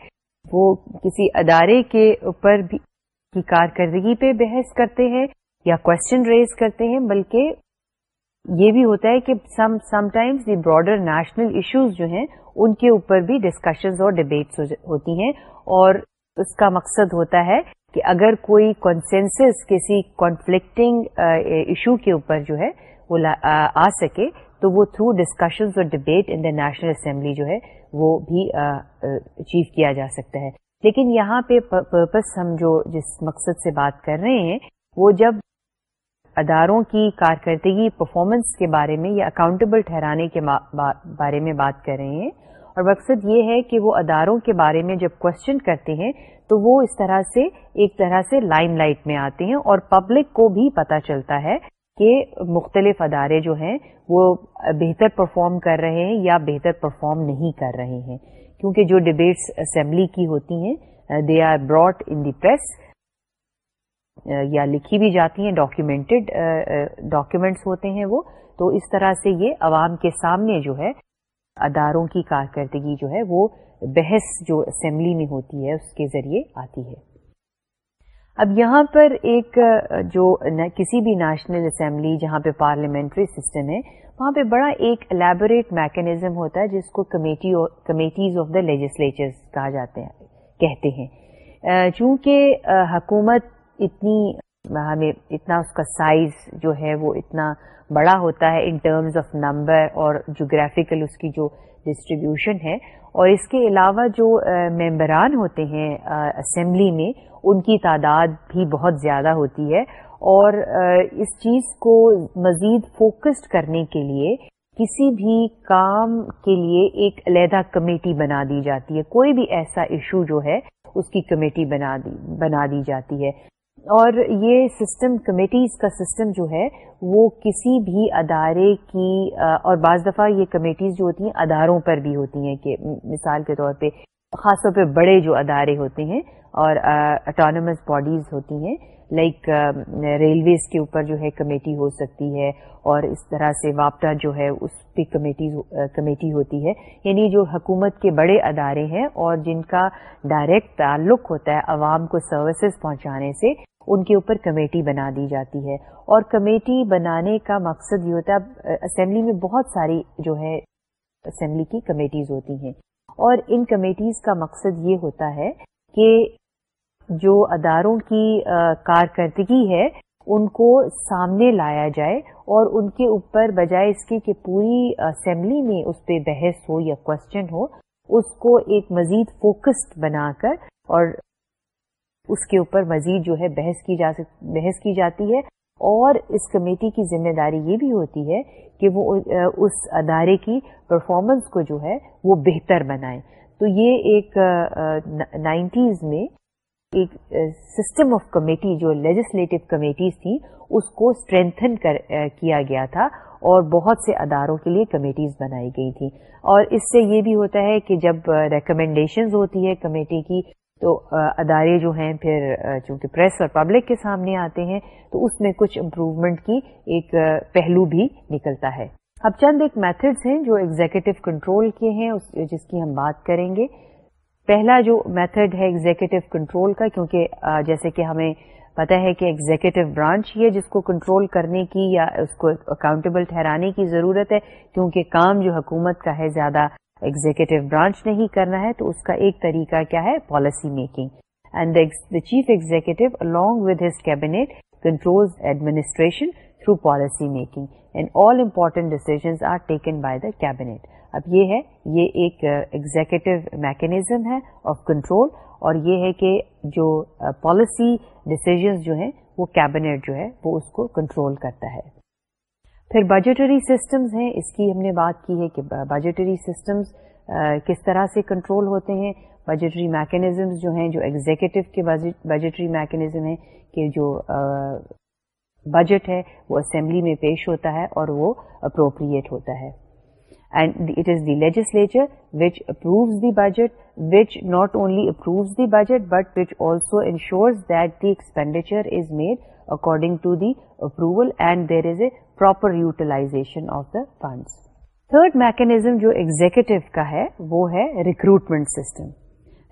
وہ کسی ادارے کے اوپر کی کارکردگی پہ بحث کرتے ہیں یا کوشچن ریز کرتے ہیں بلکہ یہ بھی ہوتا ہے کہ some sometimes the broader national issues جو ہیں ان کے اوپر بھی ڈسکشنز اور ڈبیٹس ہوتی ہیں اور اس کا مقصد ہوتا ہے کہ اگر کوئی کنسنسس کسی کانفلکٹنگ ایشو کے اوپر جو ہے وہ آ سکے تو وہ تھرو ڈسکشنز اور debate in the national assembly جو ہے وہ بھی اچیو کیا جا سکتا ہے لیکن یہاں پہ پرپز ہم جو جس مقصد سے بات کر رہے ہیں وہ جب اداروں کی کارکردگی پرفارمنس کے بارے میں یا اکاؤنٹیبل ٹھہرانے کے بارے میں بات کر رہے ہیں اور مقصد یہ ہے کہ وہ اداروں کے بارے میں جب کوشچن کرتے ہیں تو وہ اس طرح سے ایک طرح سے لائم لائٹ میں آتے ہیں اور پبلک کو بھی پتا چلتا ہے کہ مختلف ادارے جو ہیں وہ بہتر پرفارم کر رہے ہیں یا بہتر پرفارم نہیں کر رہے ہیں کیونکہ جو ڈبیٹس اسمبلی کی ہوتی ہیں they are broad in the press یا لکھی بھی جاتی ہیں ڈاکیومینٹیڈ ڈاکیومینٹس ہوتے ہیں وہ تو اس طرح سے یہ عوام کے سامنے جو ہے اداروں کی کارکردگی جو ہے وہ بحث جو اسمبلی میں ہوتی ہے اس کے ذریعے آتی ہے اب یہاں پر ایک جو کسی بھی نیشنل اسمبلی جہاں پہ پارلیمنٹری سسٹم ہے وہاں پہ بڑا ایک الیبوریٹ میکانزم ہوتا ہے جس کو committee committees of the legislature کہا جاتے ہیں کہتے ہیں چونکہ حکومت اتنی ہمیں اتنا اس کا سائز جو ہے وہ اتنا بڑا ہوتا ہے ان ٹرمز آف نمبر اور جغرافیکل اس کی جو ڈسٹریبیوشن ہے اور اس کے علاوہ جو ممبران ہوتے ہیں اسمبلی میں ان کی تعداد بھی بہت زیادہ ہوتی ہے اور اس چیز کو مزید فوکسڈ کرنے کے لیے کسی بھی کام کے لیے ایک علیحدہ کمیٹی بنا دی جاتی ہے کوئی بھی ایسا ایشو جو ہے اس کی کمیٹی بنا دی بنا دی جاتی ہے اور یہ سسٹم کمیٹیز کا سسٹم جو ہے وہ کسی بھی ادارے کی اور بعض دفعہ یہ کمیٹیز جو ہوتی ہیں اداروں پر بھی ہوتی ہیں کہ مثال کے طور پہ خاص طور پہ بڑے جو ادارے ہوتے ہیں اور اٹانومس باڈیز ہوتی ہیں لائک ریلویز کے اوپر جو ہے کمیٹی ہو سکتی ہے اور اس طرح سے واپٹا جو ہے اس پہ کمیٹیز کمیٹی ہوتی ہے یعنی جو حکومت کے بڑے ادارے ہیں اور جن کا ڈائریکٹ تعلق ہوتا ہے عوام کو سروسز پہنچانے سے ان کے اوپر کمیٹی بنا دی جاتی ہے اور کمیٹی بنانے کا مقصد یہ ہوتا ہے اسمبلی میں بہت ساری جو ہے اسمبلی کی کمیٹیز ہوتی ہیں اور ان کمیٹیز کا مقصد یہ ہوتا ہے کہ جو اداروں کی کارکردگی ہے ان کو سامنے لایا جائے اور ان کے اوپر بجائے اس کے کہ پوری اسمبلی میں اس پہ بحث ہو یا کوشچن ہو اس کو ایک مزید فوکسڈ بنا کر اور اس کے اوپر مزید جو ہے بحث کی جا سک بحث کی جاتی ہے اور اس کمیٹی کی ذمہ داری یہ بھی ہوتی ہے کہ وہ اس ادارے کی پرفارمنس کو جو ہے وہ بہتر بنائیں تو یہ ایک نائنٹیز میں ایک سسٹم آف کمیٹی جو لیجسلیٹو کمیٹیز تھیں اس کو اسٹرینتھن کیا گیا تھا اور بہت سے اداروں کے لیے کمیٹیز بنائی گئی تھیں اور اس سے یہ بھی ہوتا ہے کہ جب ریکمینڈیشنز ہوتی ہے کمیٹی کی تو ادارے جو ہیں پھر چونکہ پریس اور پبلک کے سامنے آتے ہیں تو اس میں کچھ امپروومنٹ کی ایک پہلو بھی نکلتا ہے اب چند ایک میتھڈس ہیں جو ایگزیکٹو کنٹرول کے ہیں جس کی ہم بات کریں گے پہلا جو میتھڈ ہے ایگزیکٹو کنٹرول کا کیونکہ جیسے کہ ہمیں پتا ہے کہ ایگزیکٹو برانچ ہی ہے جس کو کنٹرول کرنے کی یا اس کو اکاؤنٹیبل ٹھہرانے کی ضرورت ہے کیونکہ کام جو حکومت کا ہے زیادہ ایگزیکٹو برانچ نے ہی کرنا ہے تو اس کا ایک طریقہ کیا ہے policy making and the chief executive along with his cabinet control administration through policy making and all important decisions are taken by the cabinet اب یہ ہے یہ ایک ایگزیکٹو میکینزم ہے آف کنٹرول اور یہ ہے کہ جو پالیسی ڈسیزنز جو ہیں وہ کیبنیٹ جو ہے وہ اس کو کنٹرول کرتا ہے پھر بجٹری سسٹمز ہیں اس کی ہم نے بات کی ہے کہ بجٹری سسٹمز کس طرح سے کنٹرول ہوتے ہیں بجٹری میکینزمز جو ہیں جو ایگزیکٹو کے بجٹری میکینزم ہیں کہ جو بجٹ ہے وہ اسمبلی میں پیش ہوتا ہے اور وہ اپروپریٹ ہوتا ہے and it is budget, which not the budget which not only which the budget but the also is expenditure according to the approval and there is a proper utilization of the funds third mechanism جو executive کا ہے وہ ہے recruitment system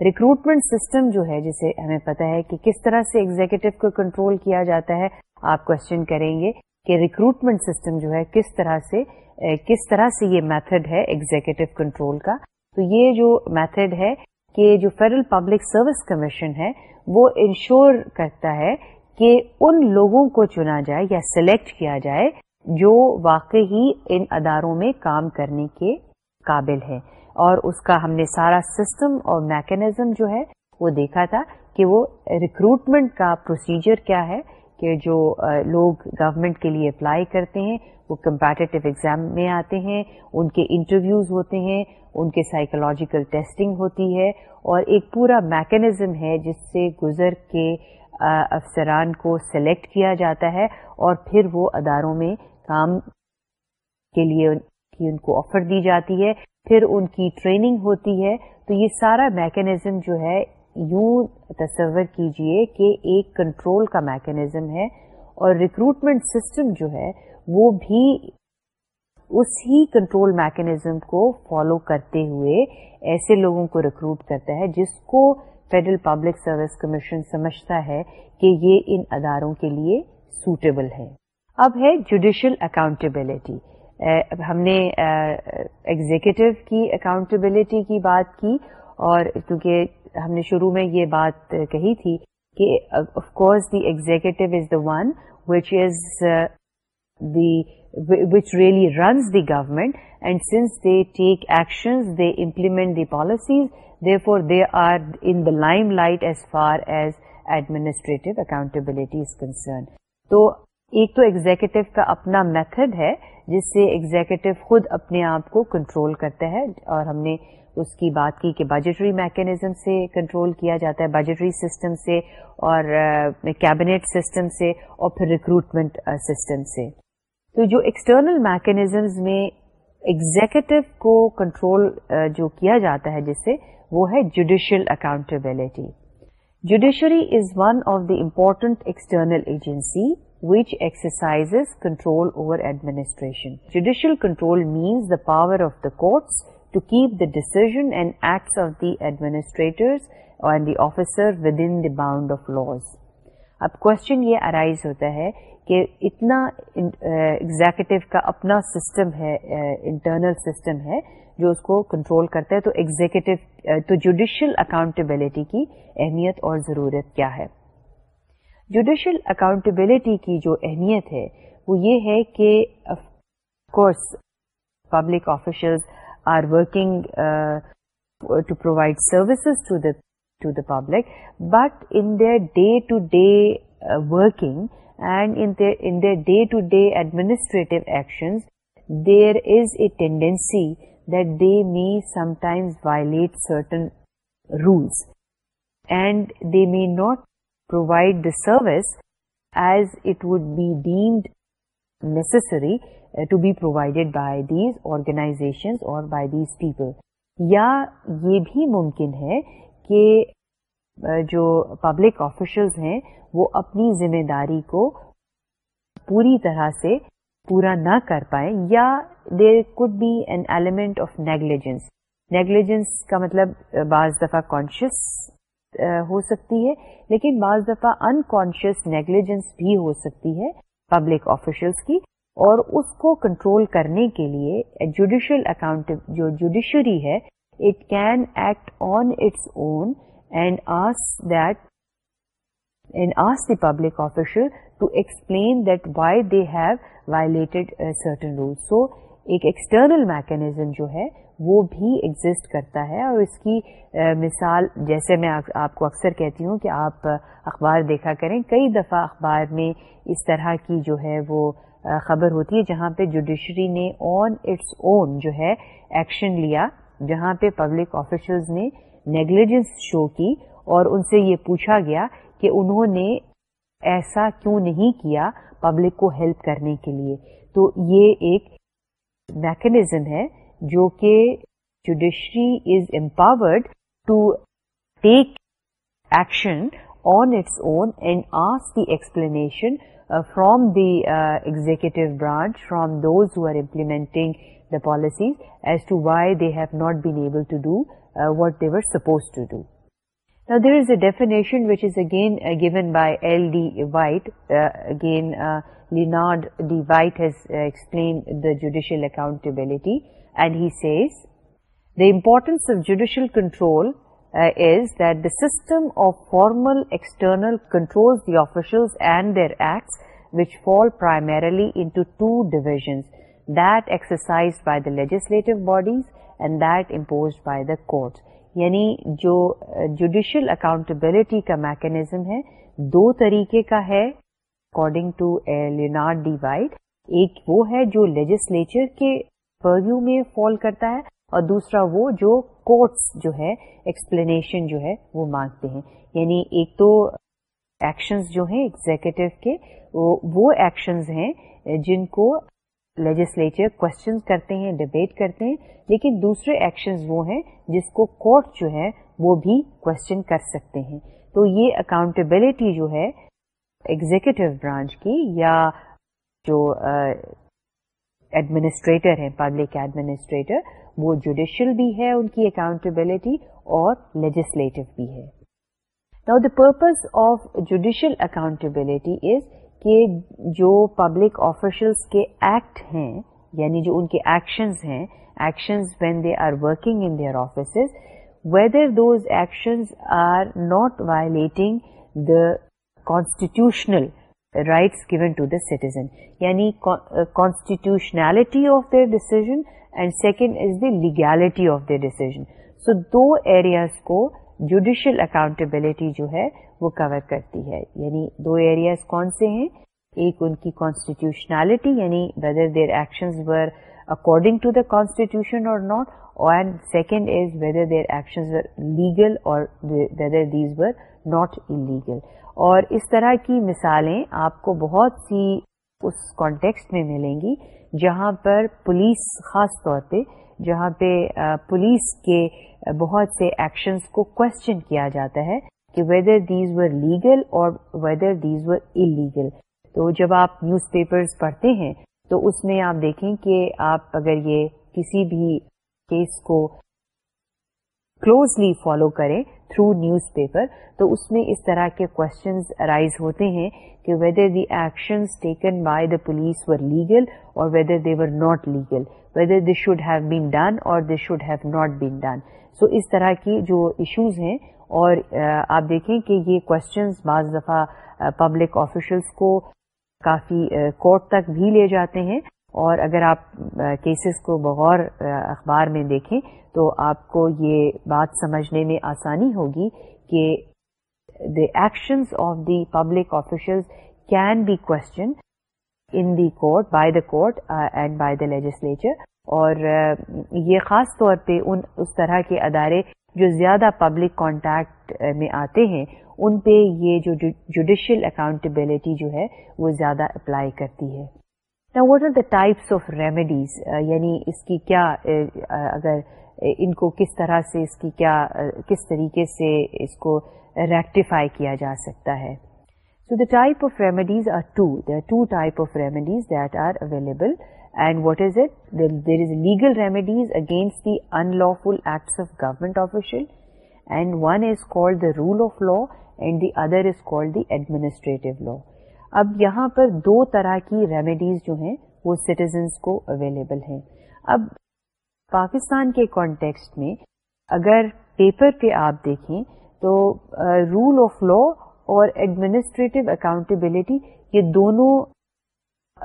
recruitment system جو ہے جسے ہمیں پتا ہے کہ کس طرح سے ایگزیکٹو کو کنٹرول کیا جاتا ہے آپ کریں گے کہ ریکروٹمنٹ سسٹم جو ہے کس طرح سے کس طرح سے یہ میتھڈ ہے ایگزیکٹو کنٹرول کا تو یہ جو میتھڈ ہے کہ جو فیڈرل پبلک سروس کمیشن ہے وہ انشور کرتا ہے کہ ان لوگوں کو چنا جائے یا سلیکٹ کیا جائے جو واقعی ان اداروں میں کام کرنے کے قابل ہے اور اس کا ہم نے سارا سسٹم اور میکینزم جو ہے وہ دیکھا تھا کہ وہ ریکروٹمنٹ کا پروسیجر کیا ہے کہ جو لوگ گورنمنٹ کے لیے اپلائی کرتے ہیں وہ کمپیٹیو ایگزام میں آتے ہیں ان کے انٹرویوز ہوتے ہیں ان کے سائیکولوجیکل ٹیسٹنگ ہوتی ہے اور ایک پورا میکینزم ہے جس سے گزر کے افسران کو سلیکٹ کیا جاتا ہے اور پھر وہ اداروں میں کام کے لیے ان کو آفر دی جاتی ہے پھر ان کی ٹریننگ ہوتی ہے تو یہ سارا میکینزم جو ہے یوں تصور کیجئے کہ ایک کنٹرول کا میکنزم ہے اور ریکروٹمنٹ سسٹم جو ہے وہ بھی اسی کنٹرول میکنزم کو فالو کرتے ہوئے ایسے لوگوں کو ریکروٹ کرتا ہے جس کو فیڈرل پبلک سروس کمیشن سمجھتا ہے کہ یہ ان اداروں کے لیے سوٹیبل ہے اب ہے جوڈیشل اکاؤنٹیبلٹی ہم نے ایگزیکٹو کی اکاؤنٹیبلٹی کی بات کی اور کیونکہ ہم نے شروع میں یہ بات کہی تھی کہ of course the executive is the one which is the which really runs the government and since they take action they implement the policies therefore they are in the limelight as far as administrative accountability is concern تو ایک تو executive کا اپنا method ہے جس سے executive خود اپنے آپ کو کنٹرول کرتا ہے اور ہم نے اس کی بات کی کہ بجٹری میکینزم سے کنٹرول کیا جاتا ہے بجٹری سسٹم سے اور کیبنیٹ uh, سسٹم سے اور پھر ریکروٹمنٹ سسٹم uh, سے تو جو ایکسٹرنل میکینزمز میں ایگزیکٹو کو کنٹرول uh, جو کیا جاتا ہے جس سے وہ ہے judicial accountability judiciary is one of the important external agency which exercise control over administration. Judicial control means the power of the courts to keep the decision and acts of the اب لوشچن یہ arise ہوتا ہے کہ اتنا executive کا اپنا system ہے انٹرنل سسٹم ہے جو اس کو کنٹرول کرتا ہے تو ایگزیکٹو تو جوڈیشل اکاؤنٹیبلٹی کی اہمیت اور ضرورت کیا ہے جوڈیشل اکاؤنٹیبلٹی کی جو اہمیت ہے وہ یہ ہے کہ public official are working uh, to provide services to the public, but in their day-to-day uh, working and in their day-to-day administrative actions, there is a tendency that they may sometimes violate certain rules, and they may not provide the service as it would be deemed necessary to be provided by these organisations اور by these people یا یہ بھی ممکن ہے کہ uh, جو public officials ہیں وہ اپنی ذمہ داری کو پوری طرح سے پورا نہ کر پائیں یا there could be an element of negligence negligence کا مطلب uh, بعض دفعہ کانشیس uh, ہو سکتی ہے لیکن بعض دفعہ انکانشیس نیگلیجنس بھی ہو سکتی ہے پبلک آفیشلس کی اور اس کو کنٹرول کرنے کے لیے جوڈیشل اکاؤنٹ جو جوڈیشری ہے it can act on its own and ask that and ask the public official to explain that why they have violated certain rule so external mechanism جو ہے وہ بھی ایگزٹ کرتا ہے اور اس کی مثال جیسے میں آپ کو اکثر کہتی ہوں کہ آپ اخبار دیکھا کریں کئی دفعہ اخبار میں اس طرح کی جو ہے وہ خبر ہوتی ہے جہاں پہ جوڈیشری نے آن اٹس اون جو ہے ایکشن لیا جہاں پہ پبلک آفیشلز نے نیگلیجنس شو کی اور ان سے یہ پوچھا گیا کہ انہوں نے ایسا کیوں نہیں کیا پبلک کو ہیلپ کرنے کے لیے تو یہ ایک میکنیزم ہے جو کہ judiciary is empowered to take action on its own and ask the explanation Uh, from the uh, executive branch, from those who are implementing the policies, as to why they have not been able to do uh, what they were supposed to do. Now, there is a definition which is again given by L.D. White. Leonard D. White has explained the judicial accountability, and he says, the importance of judicial control system of formal external official and their acts primarily exercise by the legislative bodies and that impose by the court یعنی جو judicial uh, accountability کا mechanism ہے دو طریقے کا ہے according to Leonard D White ایک وہ ہے جو لیجسلیچر کے پرویو میں فال کرتا ہے اور دوسرا وہ جو کوٹس جو ہے ایکسپلینیشن جو ہے وہ مانگتے ہیں یعنی ایک تو ایکشنز جو ہیں ایگزیکٹو کے وہ ایکشنز ہیں جن کو لیجسلیچر کوشچن کرتے ہیں ڈبیٹ کرتے ہیں لیکن دوسرے ایکشنز وہ ہیں جس کو کورٹ جو ہے وہ بھی کوشچن کر سکتے ہیں تو یہ اکاؤنٹیبلٹی جو ہے ایگزیکٹو برانچ کی یا جو ایڈمنسٹریٹر ہیں پبلک ایڈمنسٹریٹر وہ جوڈیشل بھی ہے ان کی اکاؤنٹیبلٹی اور لیجسلیٹو بھی ہے نا the purpose of judicial accountability is کہ جو پبلک آفیشلس کے ایکٹ ہیں یعنی جو ان کے ایکشنز ہیں actions when they are working in their offices whether those actions are not violating the constitutional rights given to the citizen یعنی constitutionality of their decision and second is the legality of their decision so do areas کو judicial accountability جو ہے وہ کور کرتی ہے یعنی دو areas کون سے ہیں ایک ان کی کانسٹیٹیوشنالٹی یعنی whether their actions were according to the constitution or not and second is whether their action legal or whether these were not in اور اس طرح کی مثالیں آپ کو بہت سی اس کانٹیکسٹ میں ملیں گی جہاں پر پولیس خاص طور پہ جہاں پہ پولیس کے بہت سے ایکشنز کو کوشچن کیا جاتا ہے کہ whether these were legal or whether these were in تو جب آپ نیوز پیپرز پڑھتے ہیں تو اس میں آپ دیکھیں کہ آپ اگر یہ کسی بھی کیس کو کلوزلی فالو کریں تھرو نیوز پیپر تو اس میں اس طرح کے کوشچنز ارائز ہوتے ہیں کہ whether the actions taken by the police were legal or whether they were not legal whether they should have been done or they should have not been done so اس طرح کی جو issues ہیں اور آپ دیکھیں کہ یہ کوشچنز بعض دفعہ پبلک آفیشلس کو کافی کورٹ تک بھی لے جاتے ہیں اور اگر آپ کیسز کو بغور اخبار میں دیکھیں تو آپ کو یہ بات سمجھنے میں آسانی ہوگی کہ the actions of the public officials can be question in the court by the court and by the legislature اور یہ خاص طور پہ ان اس طرح کے ادارے جو زیادہ پبلک کانٹیکٹ میں آتے ہیں ان پہ یہ جو جوڈیشل اکاؤنٹیبلٹی جو ہے وہ زیادہ اپلائی کرتی ہے نا what are the types of remedies یعنی اس کی کیا اگر ان کو کس طرح سے اس کی کیا کس طریقے سے اس کو ریکٹیفائی کیا جا سکتا ہے so the type of remedies are two are two type of remedies that are available and what is it there is legal remedies against the unlawful acts of government official and one is called the rule of law and the other is called the administrative law اب یہاں پر دو طرح کی remedies جو ہیں وہ citizens کو available ہیں اب پاکستان کے کانٹیکسٹ میں اگر پیپر پہ آپ دیکھیں تو رول آف لا اور ایڈمنسٹریٹو اکاؤنٹیبلٹی یہ دونوں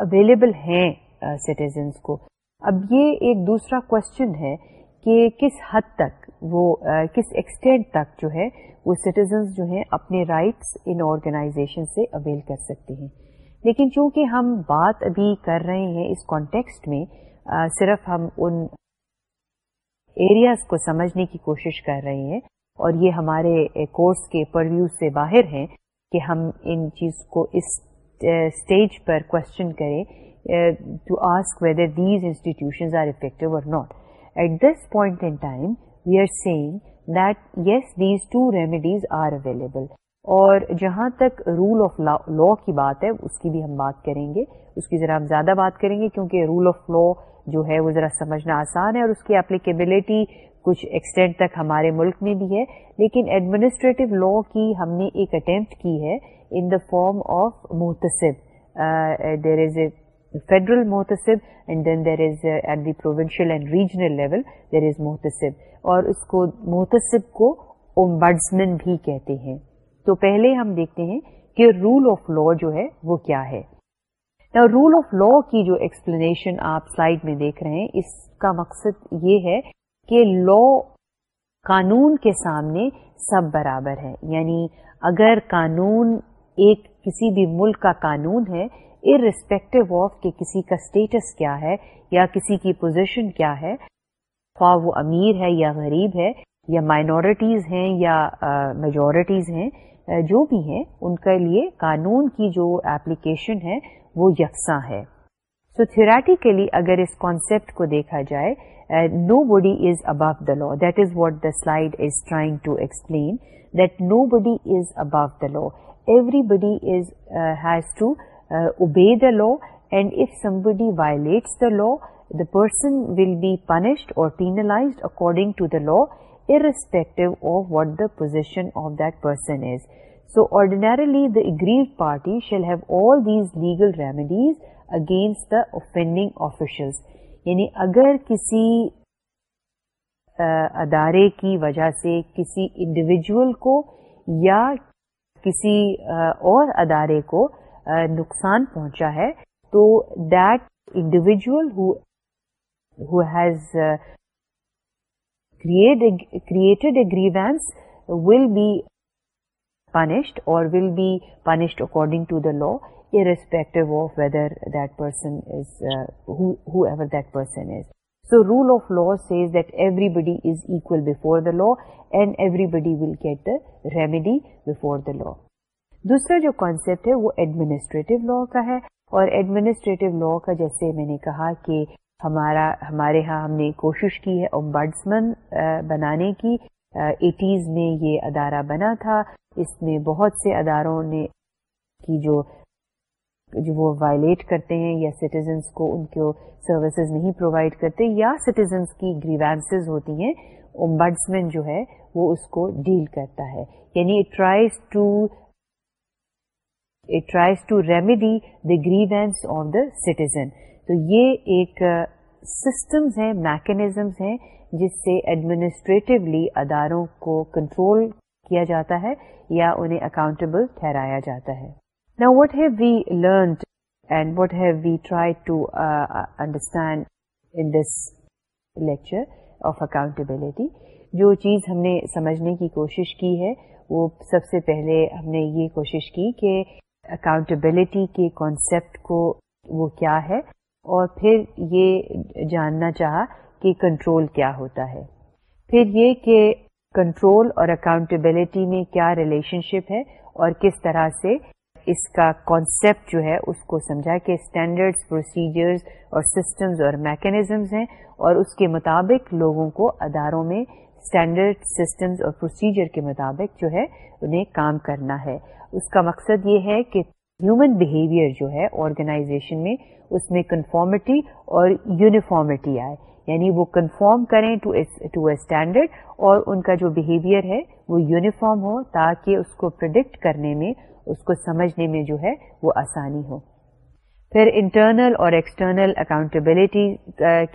اویلیبل ہیں سٹیزنس کو اب یہ ایک دوسرا کوشچن ہے کہ کس حد تک وہ کس ایکسٹینٹ تک جو ہے وہ سٹیزنز جو ہیں اپنے رائٹس ان آرگنائزیشن سے اویل کر سکتے ہیں لیکن چونکہ ہم بات ابھی کر رہے ہیں اس کانٹیکسٹ میں صرف ہم ان ایریاز کو سمجھنے کی کوشش کر رہے ہیں اور یہ ہمارے کورس کے پرویو سے باہر ہیں کہ ہم ان چیز کو اس اسٹیج پر کوشچن کریں to ask whether these institution we are seeing that yes these two remedies are available اور جہاں تک رول آف لا کی بات ہے اس کی بھی ہم بات کریں گے اس کی ذرا ہم زیادہ بات کریں گے کیونکہ رول آف لا جو ہے وہ ذرا سمجھنا آسان ہے اور اس کی اپلیکیبلٹی کچھ ایکسٹینٹ تک ہمارے ملک میں بھی ہے لیکن ایڈمنسٹریٹو لا کی ہم نے ایک اٹمپٹ کی ہے ان دا فارم آف محتسب there is a federal hain uh, بھی کہتے ہیں تو پہلے ہم دیکھتے ہیں کہ رول آف لا جو کیا ہے رول آف لا کی جو ایکسپلینیشن آپ slide میں دیکھ رہے ہیں اس کا مقصد یہ ہے کہ قانون کے سامنے سب برابر ہے یعنی اگر قانون ایک کسی بھی ملک کا قانون ہے ارسپیکٹو آف کہ کسی کا اسٹیٹس کیا ہے یا کسی کی پوزیشن کیا ہے خواہ وہ امیر ہے یا غریب ہے یا مائنورٹیز ہیں یا میجورٹیز ہیں جو بھی ہیں ان کے لیے قانون کی جو ایپلیکیشن ہے وہ یکساں ہے سو تھیوریٹیکلی اگر اس کانسیپٹ کو دیکھا جائے nobody is above the law that is what the slide is trying to explain that nobody is above the law everybody is has to obey the law and if somebody violates the law the person will be punished or penalised according to the law position of that person is. So ordinarily the aggrieved party shall have all these legal remedies against the offending officials. یعنی اگر کسی ادارے کی وجہ سے کسی individual کو یا کسی اور ادارے کو نقصان پہنچا ہے تو that individual created a grievance will be punished or will be punished according to the law irrespective of whether that person is uh, who, whoever that person is. So rule of law says that everybody is equal before the law and everybody will get the remedy before the law. دوسرا جو concept ہے وہ administrative لا کا ہے اور administrative لا کا جیسے میں نے کہا کہ ہمارا ہمارے ہاں ہم نے کوشش کی ہے بنانے کی ایٹیز میں یہ ادارہ بنا تھا اس میں بہت سے اداروں نے کی جو جو وہ وائلیٹ کرتے ہیں یا سٹیزنس کو ان کو سروسز نہیں پرووائڈ کرتے یا سٹیزنس کی گریوانسز ہوتی ہیں امبرڈسمن جو ہے وہ اس کو ڈیل کرتا ہے یعنی tries to it tries to remedy the grievance of the citizen تو یہ ایک سسٹمز ہیں میکنیزمز ہیں جس سے ایڈمنسٹریٹولی اداروں کو کنٹرول کیا جاتا ہے یا انہیں اکاؤنٹیبل ٹھہرایا جاتا ہے نا what have we learned and what have we try to understand in this lecture of accountability جو چیز ہم نے سمجھنے کی کوشش کی ہے وہ سب سے پہلے ہم نے یہ کوشش کی کہ اکاؤنٹیبلٹی کے کانسیپٹ کو وہ کیا ہے اور پھر یہ جاننا چاہا کہ کنٹرول کیا ہوتا ہے پھر یہ کہ کنٹرول اور اکاؤنٹیبلٹی میں کیا ریلیشن شپ ہے اور کس طرح سے اس کا کانسیپٹ جو ہے اس کو سمجھا کہ اسٹینڈرڈس پروسیجرز اور سسٹمز اور میکینزمز ہیں اور اس کے مطابق لوگوں کو اداروں میں اسٹینڈرڈ سسٹمز اور پروسیجر کے مطابق جو ہے انہیں کام کرنا ہے اس کا مقصد یہ ہے کہ ہیومن بہیویئر جو ہے آرگنائزیشن میں اس میں کنفارمٹی اور یونیفارمٹی آئے یعنی وہ کنفارم کریں ٹو اے اسٹینڈرڈ اور ان کا جو بہیویئر ہے وہ یونیفارم ہو تاکہ اس کو پرڈکٹ کرنے میں اس کو سمجھنے میں جو ہے وہ آسانی ہو پھر انٹرنل اور ایکسٹرنل اکاؤنٹیبلٹی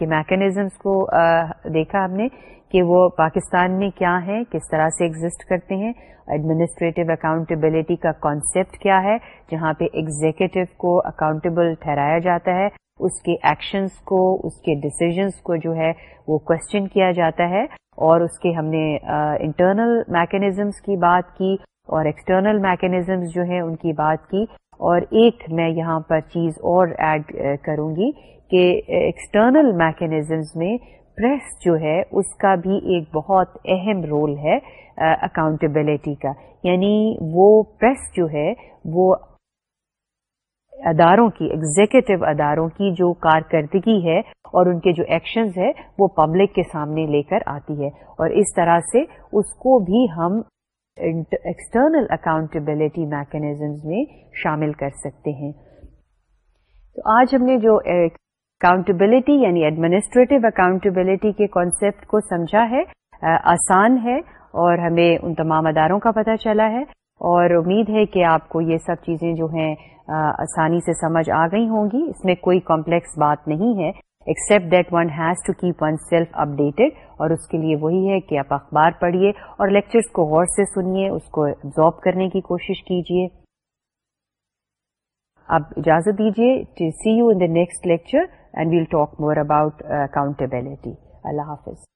کے میکینزمس کو دیکھا ہم نے کہ وہ پاکستان میں کیا ہے کس طرح سے ایگزٹ کرتے ہیں ایڈمنسٹریٹو اکاؤنٹیبلٹی کا کانسیپٹ کیا ہے جہاں پہ ایگزیکٹو کو اکاؤنٹیبل ٹھہرایا جاتا ہے اس کے ایکشنس کو اس کے ڈسیزنس کو جو ہے وہ کوشچن کیا جاتا ہے اور اس کے ہم نے انٹرنل uh, میکینزمس کی بات کی اور ایکسٹرنل میکینزمس جو ہیں ان کی بات کی اور ایک میں یہاں پر چیز اور ایڈ کروں گی کہ ایکسٹرنل میکینزمز میں پریس جو ہے اس کا بھی ایک بہت اہم رول ہے اکاؤنٹیبلٹی کا یعنی وہ پریس جو ہے وہ اداروں کی ایگزیکٹو اداروں کی جو کارکردگی ہے اور ان کے جو ایکشنز ہے وہ پبلک کے سامنے لے کر آتی ہے اور اس طرح سے اس کو بھی ہم ایکسٹرنل اکاؤنٹیبلٹی میکنیزمز میں شامل کر سکتے ہیں تو آج ہم نے جو اکاؤنٹبلٹی یعنی ایڈمنسٹریٹو اکاؤنٹیبلٹی کے کانسیپٹ کو سمجھا ہے آسان ہے اور ہمیں ان تمام اداروں کا پتہ چلا ہے اور امید ہے کہ آپ کو یہ سب چیزیں جو ہیں آسانی سے سمجھ آ گئی ہوں گی اس میں کوئی کمپلیکس بات نہیں ہے except that one has to keep oneself updated اور اس کے لیے وہی ہے کہ آپ اخبار پڑھیے اور لیکچرس کو غور سے سنیے اس کو ابزارب کرنے کی کوشش کیجیے اب اجازت دیجیے see you in the next lecture and we'll talk more about accountability اللہ حافظ